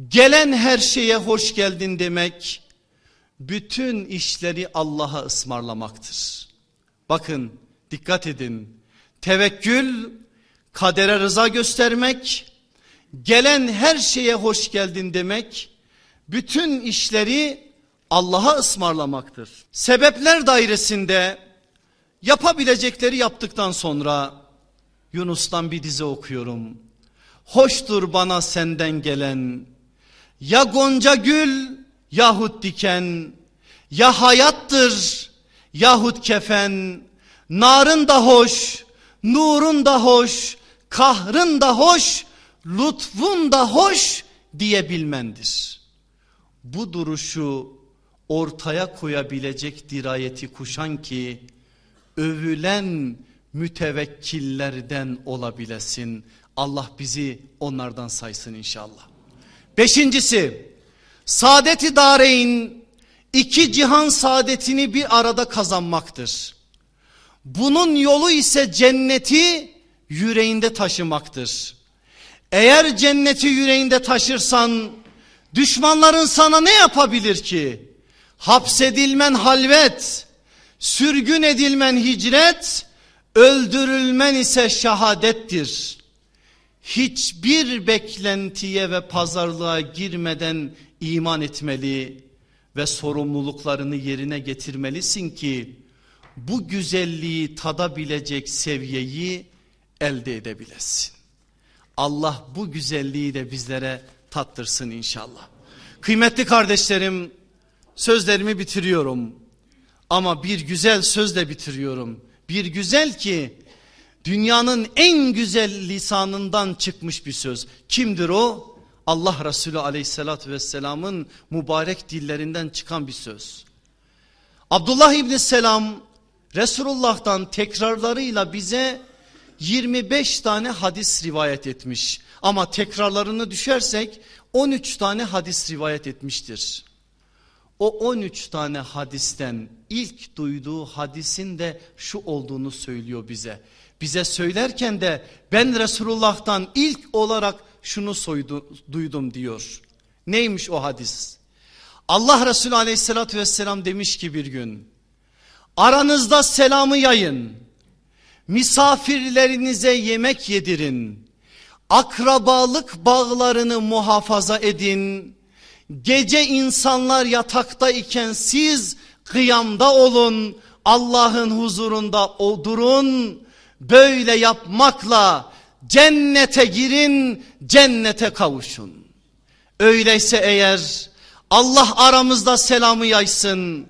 gelen her şeye hoş geldin demek, bütün işleri Allah'a ısmarlamaktır. Bakın dikkat edin. Tevekkül kadere rıza göstermek, gelen her şeye hoş geldin demek, bütün işleri Allah'a ısmarlamaktır. Sebepler dairesinde yapabilecekleri yaptıktan sonra Yunus'tan bir dize okuyorum. Hoştur bana senden gelen ya gonca gül yahut diken ya hayattır yahut kefen narın da hoş nurun da hoş kahrın da hoş lütfun da hoş diyebilmendir. Bu duruşu ortaya koyabilecek dirayeti kuşan ki övülen mütevekkillerden olabilesin. Allah bizi onlardan saysın inşallah. Beşincisi Saadet-i Dareyn iki cihan saadetini bir arada kazanmaktır. Bunun yolu ise cenneti yüreğinde taşımaktır. Eğer cenneti yüreğinde taşırsan düşmanların sana ne yapabilir ki? Hapsedilmen halvet, sürgün edilmen hicret, öldürülmen ise şehadettir. Hiçbir beklentiye ve pazarlığa girmeden iman etmeli ve sorumluluklarını yerine getirmelisin ki bu güzelliği tadabilecek seviyeyi elde edebilesin. Allah bu güzelliği de bizlere tattırsın inşallah. Kıymetli kardeşlerim sözlerimi bitiriyorum. Ama bir güzel sözle bitiriyorum. Bir güzel ki dünyanın en güzel lisanından çıkmış bir söz. Kimdir o? Allah Resulü aleyhissalatü vesselamın mübarek dillerinden çıkan bir söz. Abdullah İbni Selam Resulullah'tan tekrarlarıyla bize 25 tane hadis rivayet etmiş. Ama tekrarlarını düşersek 13 tane hadis rivayet etmiştir. O 13 tane hadisten ilk duyduğu hadisin de şu olduğunu söylüyor bize. Bize söylerken de ben Resulullah'tan ilk olarak şunu soydu, duydum diyor. Neymiş o hadis? Allah Resulü aleyhissalatü vesselam demiş ki bir gün aranızda selamı yayın misafirlerinize yemek yedirin akrabalık bağlarını muhafaza edin gece insanlar yatakta iken siz kıyamda olun Allah'ın huzurunda durun böyle yapmakla cennete girin cennete kavuşun öyleyse eğer Allah aramızda selamı yaysın.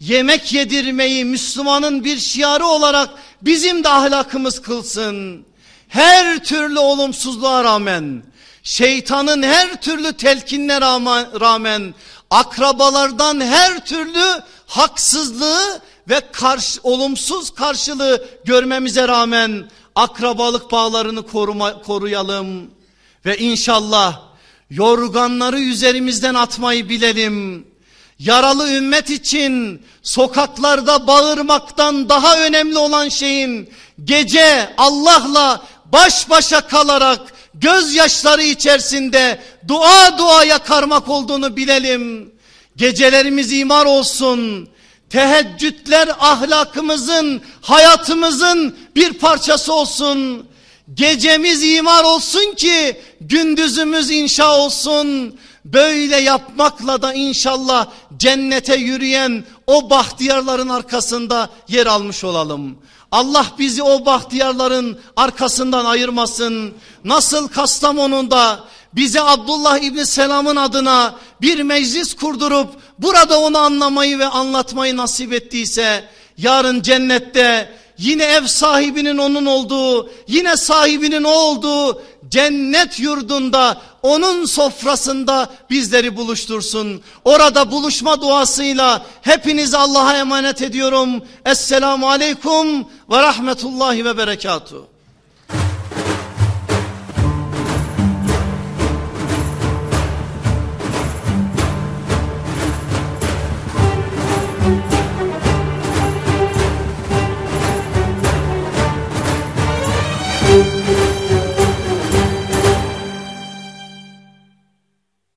Yemek yedirmeyi Müslümanın bir şiarı olarak bizim de ahlakımız kılsın. Her türlü olumsuzluğa rağmen, şeytanın her türlü telkinine rağmen, akrabalardan her türlü haksızlığı ve karşı, olumsuz karşılığı görmemize rağmen akrabalık bağlarını koruma, koruyalım. Ve inşallah Yorganları üzerimizden atmayı bilelim. Yaralı ümmet için sokaklarda bağırmaktan daha önemli olan şeyin gece Allah'la baş başa kalarak gözyaşları içerisinde dua dua yakarmak olduğunu bilelim. Gecelerimiz imar olsun. Teheccüdler ahlakımızın, hayatımızın bir parçası olsun. Gecemiz imar olsun ki gündüzümüz inşa olsun. Böyle yapmakla da inşallah cennete yürüyen o bahtiyarların arkasında yer almış olalım. Allah bizi o bahtiyarların arkasından ayırmasın. Nasıl Kastamonu'da bize Abdullah İbni Selam'ın adına bir meclis kurdurup burada onu anlamayı ve anlatmayı nasip ettiyse yarın cennette yine ev sahibinin onun olduğu, yine sahibinin o olduğu cennet yurdunda onun sofrasında bizleri buluştursun. Orada buluşma duasıyla hepinizi Allah'a emanet ediyorum. Esselamu aleyküm ve rahmetullahi ve berekatuhu.